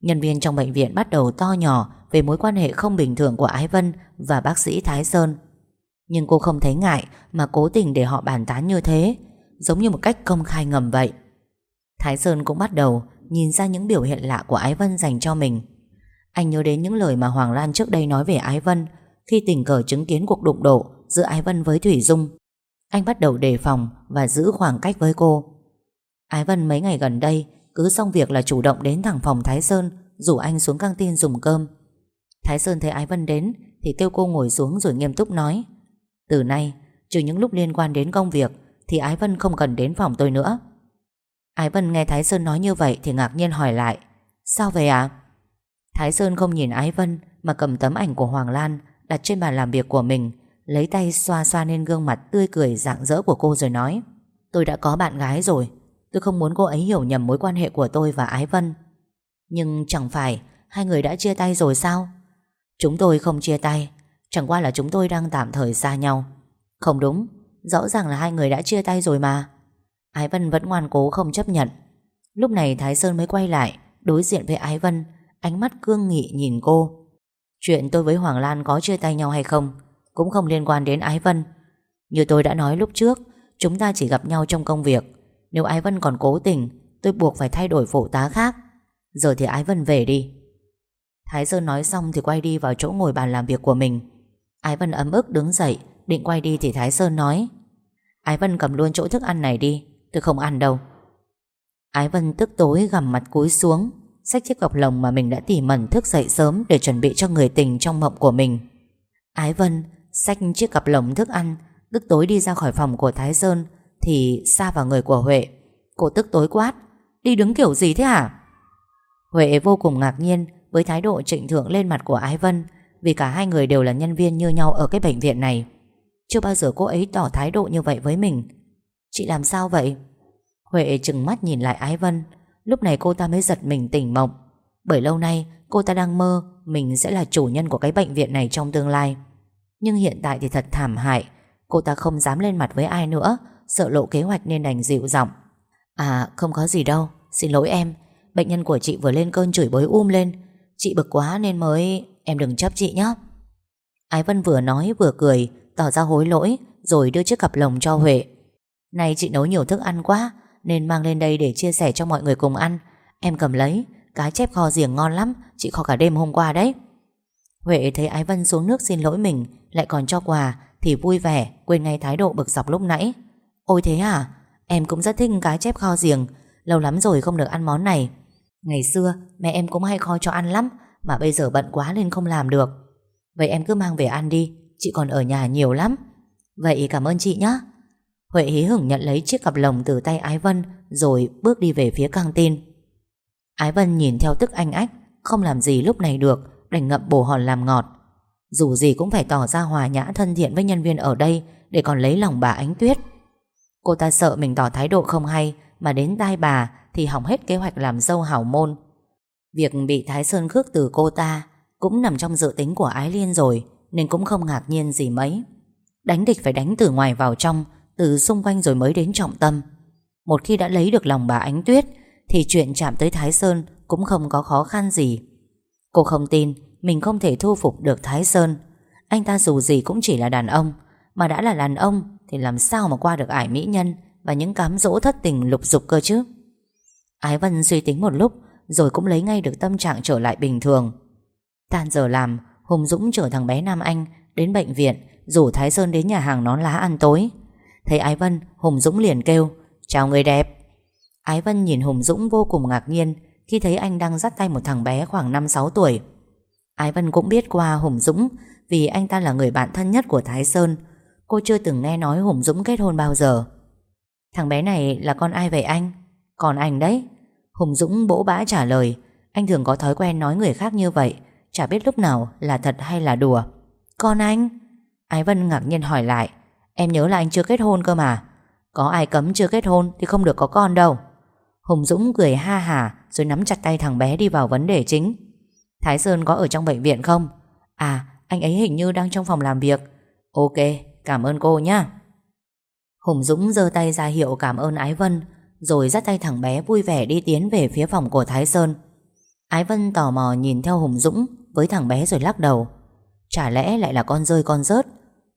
Nhân viên trong bệnh viện bắt đầu to nhỏ Về mối quan hệ không bình thường của Ái Vân Và bác sĩ Thái Sơn. Nhưng cô không thấy ngại Mà cố tình để họ bàn tán như thế, Giống như một cách công khai ngầm vậy. Thái Sơn cũng bắt đầu Nhìn ra những biểu hiện lạ của Ái Vân dành cho mình. Anh nhớ đến những lời mà Hoàng Lan trước đây nói về Ái Vân khi tình cờ chứng kiến cuộc đụng độ Giữa Ái Vân với Thủy Dung, anh bắt đầu đề phòng và giữ khoảng cách với cô. Ái Vân mấy ngày gần đây Cứ xong việc là chủ động đến thẳng phòng Thái Sơn, Rủ anh xuống căng tin dùng cơm. Thái Sơn thấy Ái Vân đến Thì kêu cô ngồi xuống rồi nghiêm túc nói, Từ nay, Trừ những lúc liên quan đến công việc Thì Ái Vân không cần đến phòng tôi nữa. Ái Vân nghe Thái Sơn nói như vậy Thì ngạc nhiên hỏi lại, Sao vậy ạ? Thái Sơn không nhìn Ái Vân Mà cầm tấm ảnh của Hoàng Lan Đặt trên bàn làm việc của mình, Lấy tay xoa xoa lên gương mặt tươi cười rạng rỡ của cô rồi nói, Tôi đã có bạn gái rồi, Tôi không muốn cô ấy hiểu nhầm mối quan hệ của tôi và Ái Vân. Nhưng chẳng phải Hai người đã chia tay rồi sao? Chúng tôi không chia tay, Chẳng qua là chúng tôi đang tạm thời xa nhau. Không đúng, Rõ ràng là hai người đã chia tay rồi mà. Ái Vân vẫn ngoan cố không chấp nhận. Lúc này Thái Sơn mới quay lại, Đối diện với Ái Vân, Ánh mắt cương nghị nhìn cô. Chuyện tôi với Hoàng Lan có chia tay nhau hay không cũng không liên quan đến Ái Vân. Như tôi đã nói lúc trước, chúng ta chỉ gặp nhau trong công việc. Nếu Ái Vân còn cố tình, tôi buộc phải thay đổi phụ tá khác. Giờ thì Ái Vân về đi. Thái Sơn nói xong thì quay đi vào chỗ ngồi bàn làm việc của mình. Ái Vân ấm ức đứng dậy, định quay đi thì Thái Sơn nói Ái Vân cầm luôn chỗ thức ăn này đi, tôi không ăn đâu. Ái Vân tức tối gằm mặt cúi xuống, xách chiếc cọc lồng mà mình đã tỉ mẩn thức dậy sớm để chuẩn bị cho người tình trong mộng của mình. Ái Vân, Xách chiếc cặp lồng thức ăn, Tức tối đi ra khỏi phòng của Thái Sơn, Thì xa vào người của Huệ. Cô tức tối quát, Đi đứng kiểu gì thế hả? Huệ vô cùng ngạc nhiên Với thái độ trịnh thượng lên mặt của Ái Vân, Vì cả hai người đều là nhân viên như nhau Ở cái bệnh viện này. Chưa bao giờ cô ấy tỏ thái độ như vậy với mình. Chị làm sao vậy? Huệ chừng mắt nhìn lại Ái Vân. Lúc này cô ta mới giật mình tỉnh mộng. Bởi lâu nay, cô ta đang mơ Mình sẽ là chủ nhân của cái bệnh viện này trong tương lai. Nhưng hiện tại thì thật thảm hại. Cô ta không dám lên mặt với ai nữa, Sợ lộ kế hoạch nên đành dịu giọng. À không có gì đâu, Xin lỗi em. Bệnh nhân của chị vừa lên cơn chửi bới um lên. Chị bực quá nên mới, Em đừng chấp chị nhé Ái Vân vừa nói vừa cười, Tỏ ra hối lỗi, Rồi đưa chiếc cặp lồng cho Huệ. Này, chị nấu nhiều thức ăn quá nên mang lên đây để chia sẻ cho mọi người cùng ăn. Em cầm lấy, Cá chép kho giềng ngon lắm, Chị kho cả đêm hôm qua đấy. Huệ thấy Ái Vân xuống nước xin lỗi mình, Lại còn cho quà, Thì vui vẻ, Quên ngay thái độ bực dọc lúc nãy. Ôi thế à Em cũng rất thích cá chép kho giềng, Lâu lắm rồi không được ăn món này. Ngày xưa, mẹ em cũng hay kho cho ăn lắm, Mà bây giờ bận quá nên không làm được. Vậy em cứ mang về ăn đi, Chị còn ở nhà nhiều lắm. Vậy cảm ơn chị nhé Huệ hí hửng nhận lấy chiếc cặp lồng từ tay Ái Vân, Rồi bước đi về phía căng tin. Ái Vân nhìn theo tức anh ách, Không làm gì lúc này được, Đành ngậm bồ hòn làm ngọt. Dù gì cũng phải tỏ ra hòa nhã thân thiện với nhân viên ở đây Để còn lấy lòng bà Ánh Tuyết. Cô ta sợ mình tỏ thái độ không hay, Mà đến tai bà Thì hỏng hết kế hoạch làm dâu hảo môn. Việc bị Thái Sơn khước từ cô ta Cũng nằm trong dự tính của Ái Liên rồi, Nên cũng không ngạc nhiên gì mấy. Đánh địch phải đánh từ ngoài vào trong từ xung quanh rồi mới đến trọng tâm. Một khi đã lấy được lòng bà Ánh Tuyết, Thì chuyện chạm tới Thái Sơn Cũng không có khó khăn gì. Cô không tin Mình không thể thu phục được Thái Sơn. Anh ta dù gì cũng chỉ là đàn ông, Mà đã là đàn ông Thì làm sao mà qua được ải mỹ nhân Và những cám dỗ thất tình lục dục cơ chứ? Ái Vân suy tính một lúc Rồi cũng lấy ngay được tâm trạng trở lại bình thường. Tan giờ làm, Hùng Dũng chở thằng bé Nam Anh Đến bệnh viện Rủ Thái Sơn đến nhà hàng nón lá ăn tối. Thấy Ái Vân, Hùng Dũng liền kêu, Chào người đẹp. Ái Vân nhìn Hùng Dũng vô cùng ngạc nhiên Khi thấy anh đang dắt tay một thằng bé khoảng 5-6 tuổi. Ái Vân cũng biết qua Hùng Dũng Vì anh ta là người bạn thân nhất của Thái Sơn. Cô chưa từng nghe nói Hùng Dũng kết hôn bao giờ. Thằng bé này là con ai vậy anh? Còn anh đấy. Hùng Dũng bỗ bã trả lời, Anh thường có thói quen nói người khác như vậy, Chả biết lúc nào là thật hay là đùa. Con anh? Ái Vân ngạc nhiên hỏi lại Em nhớ là anh chưa kết hôn cơ mà. Có ai cấm chưa kết hôn thì không được có con đâu. Hùng Dũng cười ha hả Rồi nắm chặt tay thằng bé đi vào vấn đề chính. Thái Sơn có ở trong bệnh viện không? À anh ấy hình như đang trong phòng làm việc. Ok, cảm ơn cô nhá. Hùng Dũng giơ tay ra hiệu cảm ơn Ái Vân, Rồi dắt tay thằng bé vui vẻ đi tiến về phía phòng của Thái Sơn. Ái Vân tò mò nhìn theo Hùng Dũng Với thằng bé rồi lắc đầu. Chả lẽ lại là con rơi con rớt?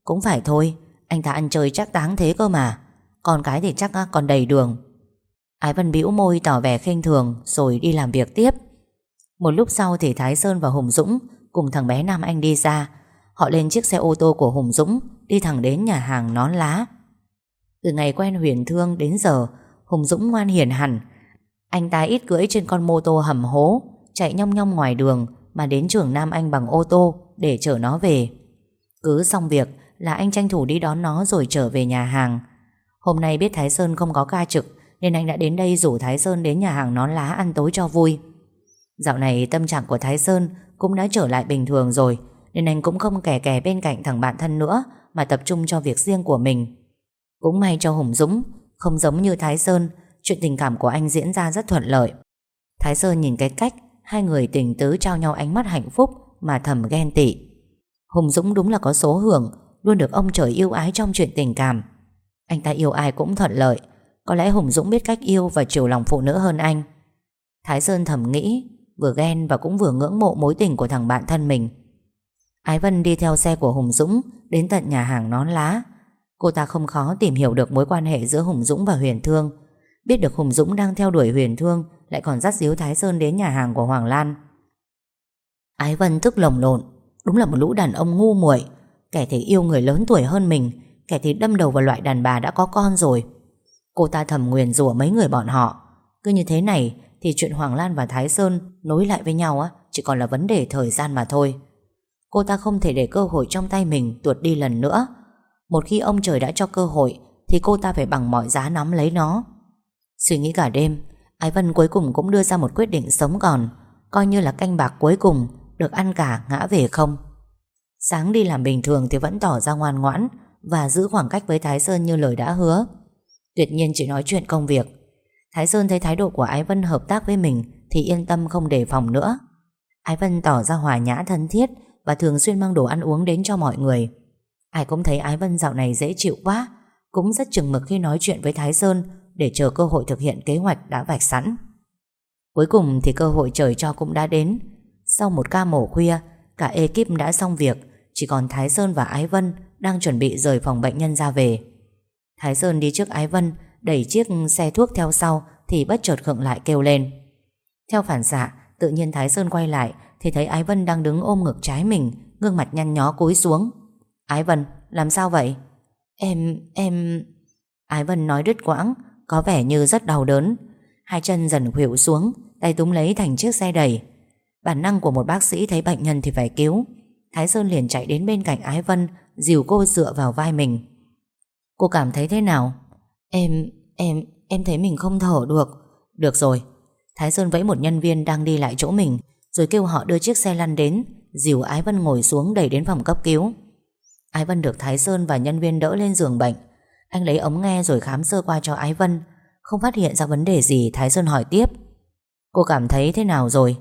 Cũng phải thôi anh ta ăn chơi chắc táng thế cơ mà. Con cái thì chắc à, còn đầy đường. Ái Vân bĩu môi tỏ vẻ khinh thường, Rồi đi làm việc tiếp. Một lúc sau thì Thái Sơn và Hùng Dũng Cùng thằng bé Nam Anh đi ra. Họ lên chiếc xe ô tô của Hùng Dũng, Đi thẳng đến nhà hàng nón lá. Từ ngày quen huyền thương đến giờ, Hùng Dũng ngoan hiền hẳn. Anh ta ít cưỡi trên con mô tô hầm hố, Chạy nhong nhong ngoài đường Mà đến trường Nam Anh bằng ô tô Để chở nó về. Cứ xong việc là anh tranh thủ đi đón nó Rồi trở về nhà hàng. Hôm nay biết Thái Sơn không có ca trực, Nên anh đã đến đây rủ Thái Sơn đến nhà hàng nón lá ăn tối cho vui. Dạo này tâm trạng của Thái Sơn Cũng đã trở lại bình thường rồi, Nên anh cũng không kè kè bên cạnh thằng bạn thân nữa Mà tập trung cho việc riêng của mình. Cũng may cho Hùng Dũng, Không giống như Thái Sơn, Chuyện tình cảm của anh diễn ra rất thuận lợi. Thái Sơn nhìn cái cách Hai người tình tứ trao nhau ánh mắt hạnh phúc Mà thầm ghen tị. Hùng Dũng đúng là có số hưởng Luôn được ông trời yêu ái trong chuyện tình cảm. Anh ta yêu ai cũng thuận lợi. Có lẽ Hùng Dũng biết cách yêu Và chiều lòng phụ nữ hơn anh. Thái Sơn thầm nghĩ, Vừa ghen và cũng vừa ngưỡng mộ mối tình của thằng bạn thân mình. Ái Vân đi theo xe của Hùng Dũng Đến tận nhà hàng nón lá. Cô ta không khó tìm hiểu được mối quan hệ giữa Hùng Dũng và Huyền Thương. Biết được Hùng Dũng đang theo đuổi Huyền Thương, Lại còn dắt díu Thái Sơn đến nhà hàng của Hoàng Lan. Ái Vân tức lồng lộn. Đúng là một lũ đàn ông ngu muội. Kẻ thì yêu người lớn tuổi hơn mình, Kẻ thì đâm đầu vào loại đàn bà đã có con rồi. Cô ta thầm nguyền rủa mấy người bọn họ. Cứ như thế này Thì chuyện Hoàng Lan và Thái Sơn Nối lại với nhau á, Chỉ còn là vấn đề thời gian mà thôi. Cô ta không thể để cơ hội trong tay mình Tuột đi lần nữa. Một khi ông trời đã cho cơ hội Thì cô ta phải bằng mọi giá nắm lấy nó. Suy nghĩ cả đêm, Ái Vân cuối cùng cũng đưa ra một quyết định sống còn, Coi như là canh bạc cuối cùng, Được ăn cả ngã về không. Sáng đi làm bình thường thì vẫn tỏ ra ngoan ngoãn Và giữ khoảng cách với Thái Sơn như lời đã hứa. Tuyệt nhiên chỉ nói chuyện công việc. Thái Sơn thấy thái độ của Ái Vân hợp tác với mình Thì yên tâm không đề phòng nữa. Ái Vân tỏ ra hòa nhã thân thiết Và thường xuyên mang đồ ăn uống đến cho mọi người. Ai cũng thấy Ái Vân dạo này dễ chịu quá, Cũng rất chừng mực khi nói chuyện với Thái Sơn Để chờ cơ hội thực hiện kế hoạch đã vạch sẵn. Cuối cùng thì cơ hội trời cho cũng đã đến. Sau một ca mổ khuya Cả ekip đã xong việc. Chỉ còn Thái Sơn và Ái Vân Đang chuẩn bị rời phòng bệnh nhân ra về. Thái Sơn đi trước Ái Vân Đẩy chiếc xe thuốc theo sau Thì bất chợt khựng lại kêu lên. Theo phản xạ Tự nhiên Thái Sơn quay lại Thì thấy Ái Vân đang đứng ôm ngực trái mình Gương mặt nhăn nhó cúi xuống. Ái Vân làm sao vậy? Em, em Ái Vân nói đứt quãng Có vẻ như rất đau đớn. Hai chân dần khuỵu xuống Tay túm lấy thành chiếc xe đẩy. Bản năng của một bác sĩ thấy bệnh nhân thì phải cứu. Thái Sơn liền chạy đến bên cạnh Ái Vân Dìu cô dựa vào vai mình. Cô cảm thấy thế nào? Em, em, em thấy mình không thở được. Được rồi. Thái Sơn vẫy một nhân viên đang đi lại chỗ mình Rồi kêu họ đưa chiếc xe lăn đến Dìu Ái Vân ngồi xuống đẩy đến phòng cấp cứu. Ái Vân được Thái Sơn và nhân viên đỡ lên giường bệnh. Anh lấy ống nghe rồi khám sơ qua cho Ái Vân. Không phát hiện ra vấn đề gì Thái Sơn hỏi tiếp. Cô cảm thấy thế nào rồi?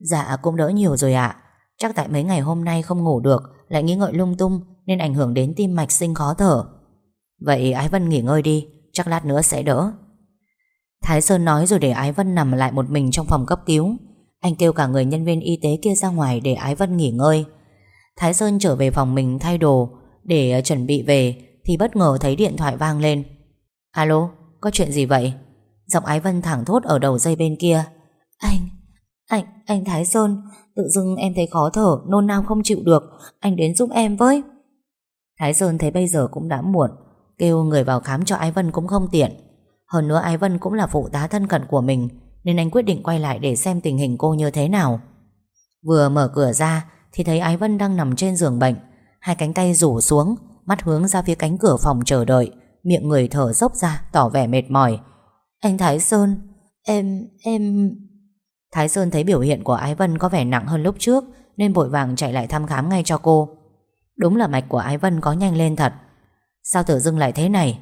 Dạ cũng đỡ nhiều rồi ạ. Chắc tại mấy ngày hôm nay không ngủ được Lại nghĩ ngợi lung tung Nên ảnh hưởng đến tim mạch sinh khó thở. Vậy Ái Vân nghỉ ngơi đi Chắc lát nữa sẽ đỡ. Thái Sơn nói rồi để Ái Vân nằm lại một mình trong phòng cấp cứu. Anh kêu cả người nhân viên y tế kia ra ngoài Để Ái Vân nghỉ ngơi. Thái Sơn trở về phòng mình thay đồ Để ờ, chuẩn bị về Thì bất ngờ thấy điện thoại vang lên. Alo, có chuyện gì vậy? Giọng Ái Vân thẳng thốt ở đầu dây bên kia. Anh, anh, anh Thái Sơn Tự dưng em thấy khó thở Nôn nao không chịu được. Anh đến giúp em với. Thái Sơn thấy bây giờ cũng đã muộn Kêu người vào khám cho Ái Vân cũng không tiện. Hơn nữa Ái Vân cũng là phụ tá thân cận của mình Nên anh quyết định quay lại để xem tình hình cô như thế nào. Vừa mở cửa ra Thì thấy Ái Vân đang nằm trên giường bệnh Hai cánh tay rủ xuống Mắt hướng ra phía cánh cửa phòng chờ đợi Miệng người thở dốc ra tỏ vẻ mệt mỏi. Anh Thái Sơn Em, em... Thái Sơn thấy biểu hiện của Ái Vân có vẻ nặng hơn lúc trước, Nên vội vàng chạy lại thăm khám ngay cho cô. Đúng là mạch của Ái Vân có nhanh lên thật. Sao tự dưng lại thế này?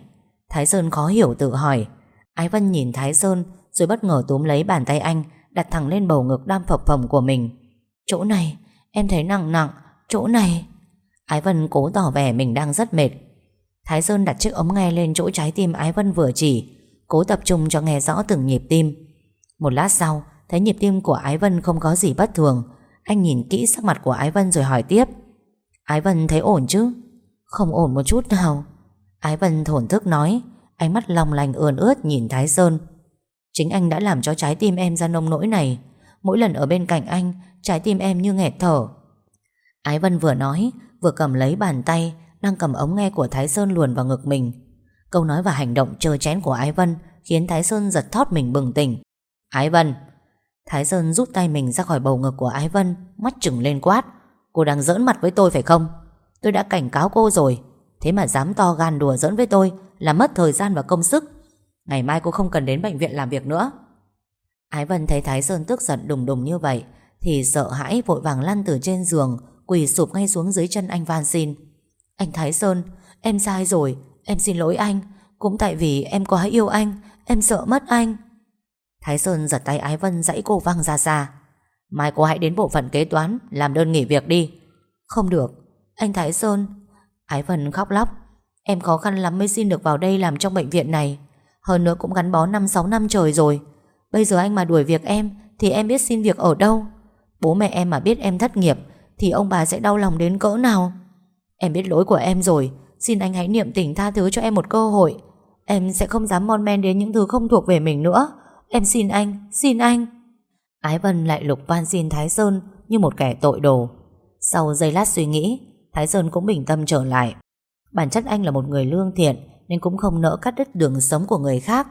Thái Sơn khó hiểu tự hỏi. Ái Vân nhìn Thái Sơn, Rồi bất ngờ túm lấy bàn tay anh, Đặt thẳng lên bầu ngực đam phập phồng của mình. Chỗ này, em thấy nặng nặng, Chỗ này. Ái Vân cố tỏ vẻ mình đang rất mệt. Thái Sơn đặt chiếc ống nghe lên chỗ trái tim Ái Vân vừa chỉ, Cố tập trung cho nghe rõ từng nhịp tim. Một lát sau Thấy nhịp tim của Ái Vân không có gì bất thường, Anh nhìn kỹ sắc mặt của Ái Vân rồi hỏi tiếp. Ái Vân thấy ổn chứ? Không ổn một chút nào. Ái Vân thổn thức nói, Ánh mắt lòng lành ươn ướt nhìn Thái Sơn. Chính anh đã làm cho trái tim em ra nông nỗi này. Mỗi lần ở bên cạnh anh, Trái tim em như nghẹt thở. Ái Vân vừa nói, Vừa cầm lấy bàn tay, Đang cầm ống nghe của Thái Sơn luồn vào ngực mình. Câu nói và hành động trơ chén của Ái Vân Khiến Thái Sơn giật thót mình bừng tỉnh. Ái Vân Thái Sơn rút tay mình ra khỏi bầu ngực của Ái Vân, Mắt trừng lên quát. Cô đang giỡn mặt với tôi phải không? Tôi đã cảnh cáo cô rồi. Thế mà dám to gan đùa giỡn với tôi Là mất thời gian và công sức. Ngày mai cô không cần đến bệnh viện làm việc nữa. Ái Vân thấy Thái Sơn tức giận đùng đùng như vậy Thì sợ hãi vội vàng lăn từ trên giường, Quỳ sụp ngay xuống dưới chân anh van xin. Anh Thái Sơn, Em sai rồi. Em xin lỗi anh. Cũng tại vì em quá yêu anh, Em sợ mất anh. Thái Sơn giật tay Ái Vân dãy cô văng ra xa. Mai cô hãy đến bộ phận kế toán, Làm đơn nghỉ việc đi. Không được. Anh Thái Sơn. Ái Vân khóc lóc. Em khó khăn lắm mới xin được vào đây làm trong bệnh viện này. Hơn nữa cũng gắn bó 5-6 năm trời rồi. Bây giờ anh mà đuổi việc em, Thì em biết xin việc ở đâu? Bố mẹ em mà biết em thất nghiệp, Thì ông bà sẽ đau lòng đến cỡ nào? Em biết lỗi của em rồi. Xin anh hãy niệm tình tha thứ cho em một cơ hội. Em sẽ không dám mon men đến những thứ không thuộc về mình nữa. Em xin anh, xin anh. Ái Vân lại lục van xin Thái Sơn Như một kẻ tội đồ. Sau giây lát suy nghĩ Thái Sơn cũng bình tâm trở lại. Bản chất anh là một người lương thiện Nên cũng không nỡ cắt đứt đường sống của người khác.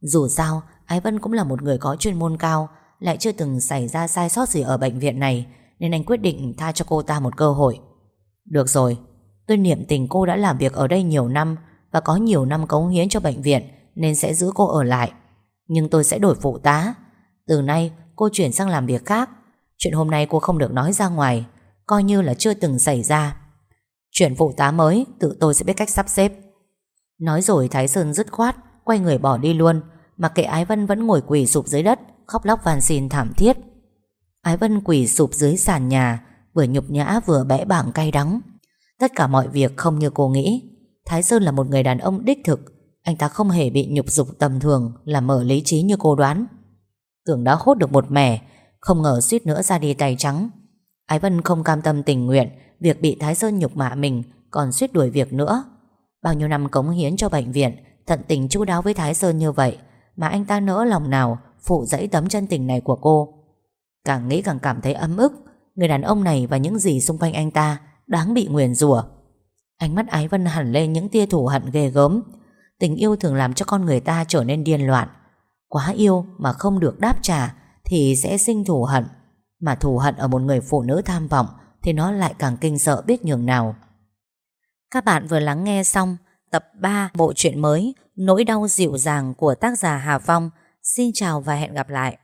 Dù sao Ái Vân cũng là một người có chuyên môn cao Lại chưa từng xảy ra sai sót gì ở bệnh viện này Nên anh quyết định tha cho cô ta một cơ hội. Được rồi Tôi niệm tình cô đã làm việc ở đây nhiều năm Và có nhiều năm cống hiến cho bệnh viện Nên sẽ giữ cô ở lại. Nhưng tôi sẽ đổi phụ tá. Từ nay, cô chuyển sang làm việc khác. Chuyện hôm nay cô không được nói ra ngoài, Coi như là chưa từng xảy ra. Chuyện phụ tá mới, Tự tôi sẽ biết cách sắp xếp. Nói rồi Thái Sơn dứt khoát, Quay người bỏ đi luôn, Mà kệ Ái Vân vẫn ngồi quỳ sụp dưới đất, Khóc lóc van xin thảm thiết. Ái Vân quỳ sụp dưới sàn nhà, Vừa nhục nhã vừa bẽ bảng cay đắng. Tất cả mọi việc không như cô nghĩ. Thái Sơn là một người đàn ông đích thực anh ta không hề bị nhục dục tầm thường Là mở lý trí như cô đoán. Tưởng đã hốt được một mẻ, Không ngờ suýt nữa ra đi tay trắng. Ái Vân không cam tâm tình nguyện Việc bị Thái Sơn nhục mạ mình, Còn suýt đuổi việc nữa. Bao nhiêu năm cống hiến cho bệnh viện, Tận tình chu đáo với Thái Sơn như vậy, Mà anh ta nỡ lòng nào Phụ dẫy tấm chân tình này của cô? Càng nghĩ càng cảm thấy ấm ức, Người đàn ông này và những gì xung quanh anh ta Đáng bị nguyền rủa. Ánh mắt Ái Vân hẳn lên những tia thủ hận ghê gớm. Tình yêu thường làm cho con người ta trở nên điên loạn. Quá yêu mà không được đáp trả Thì sẽ sinh thù hận. Mà thù hận ở một người phụ nữ tham vọng Thì nó lại càng kinh sợ biết nhường nào. Các bạn vừa lắng nghe xong Tập 3 bộ truyện mới Nỗi đau dịu dàng của tác giả Hà Phong. Xin chào và hẹn gặp lại.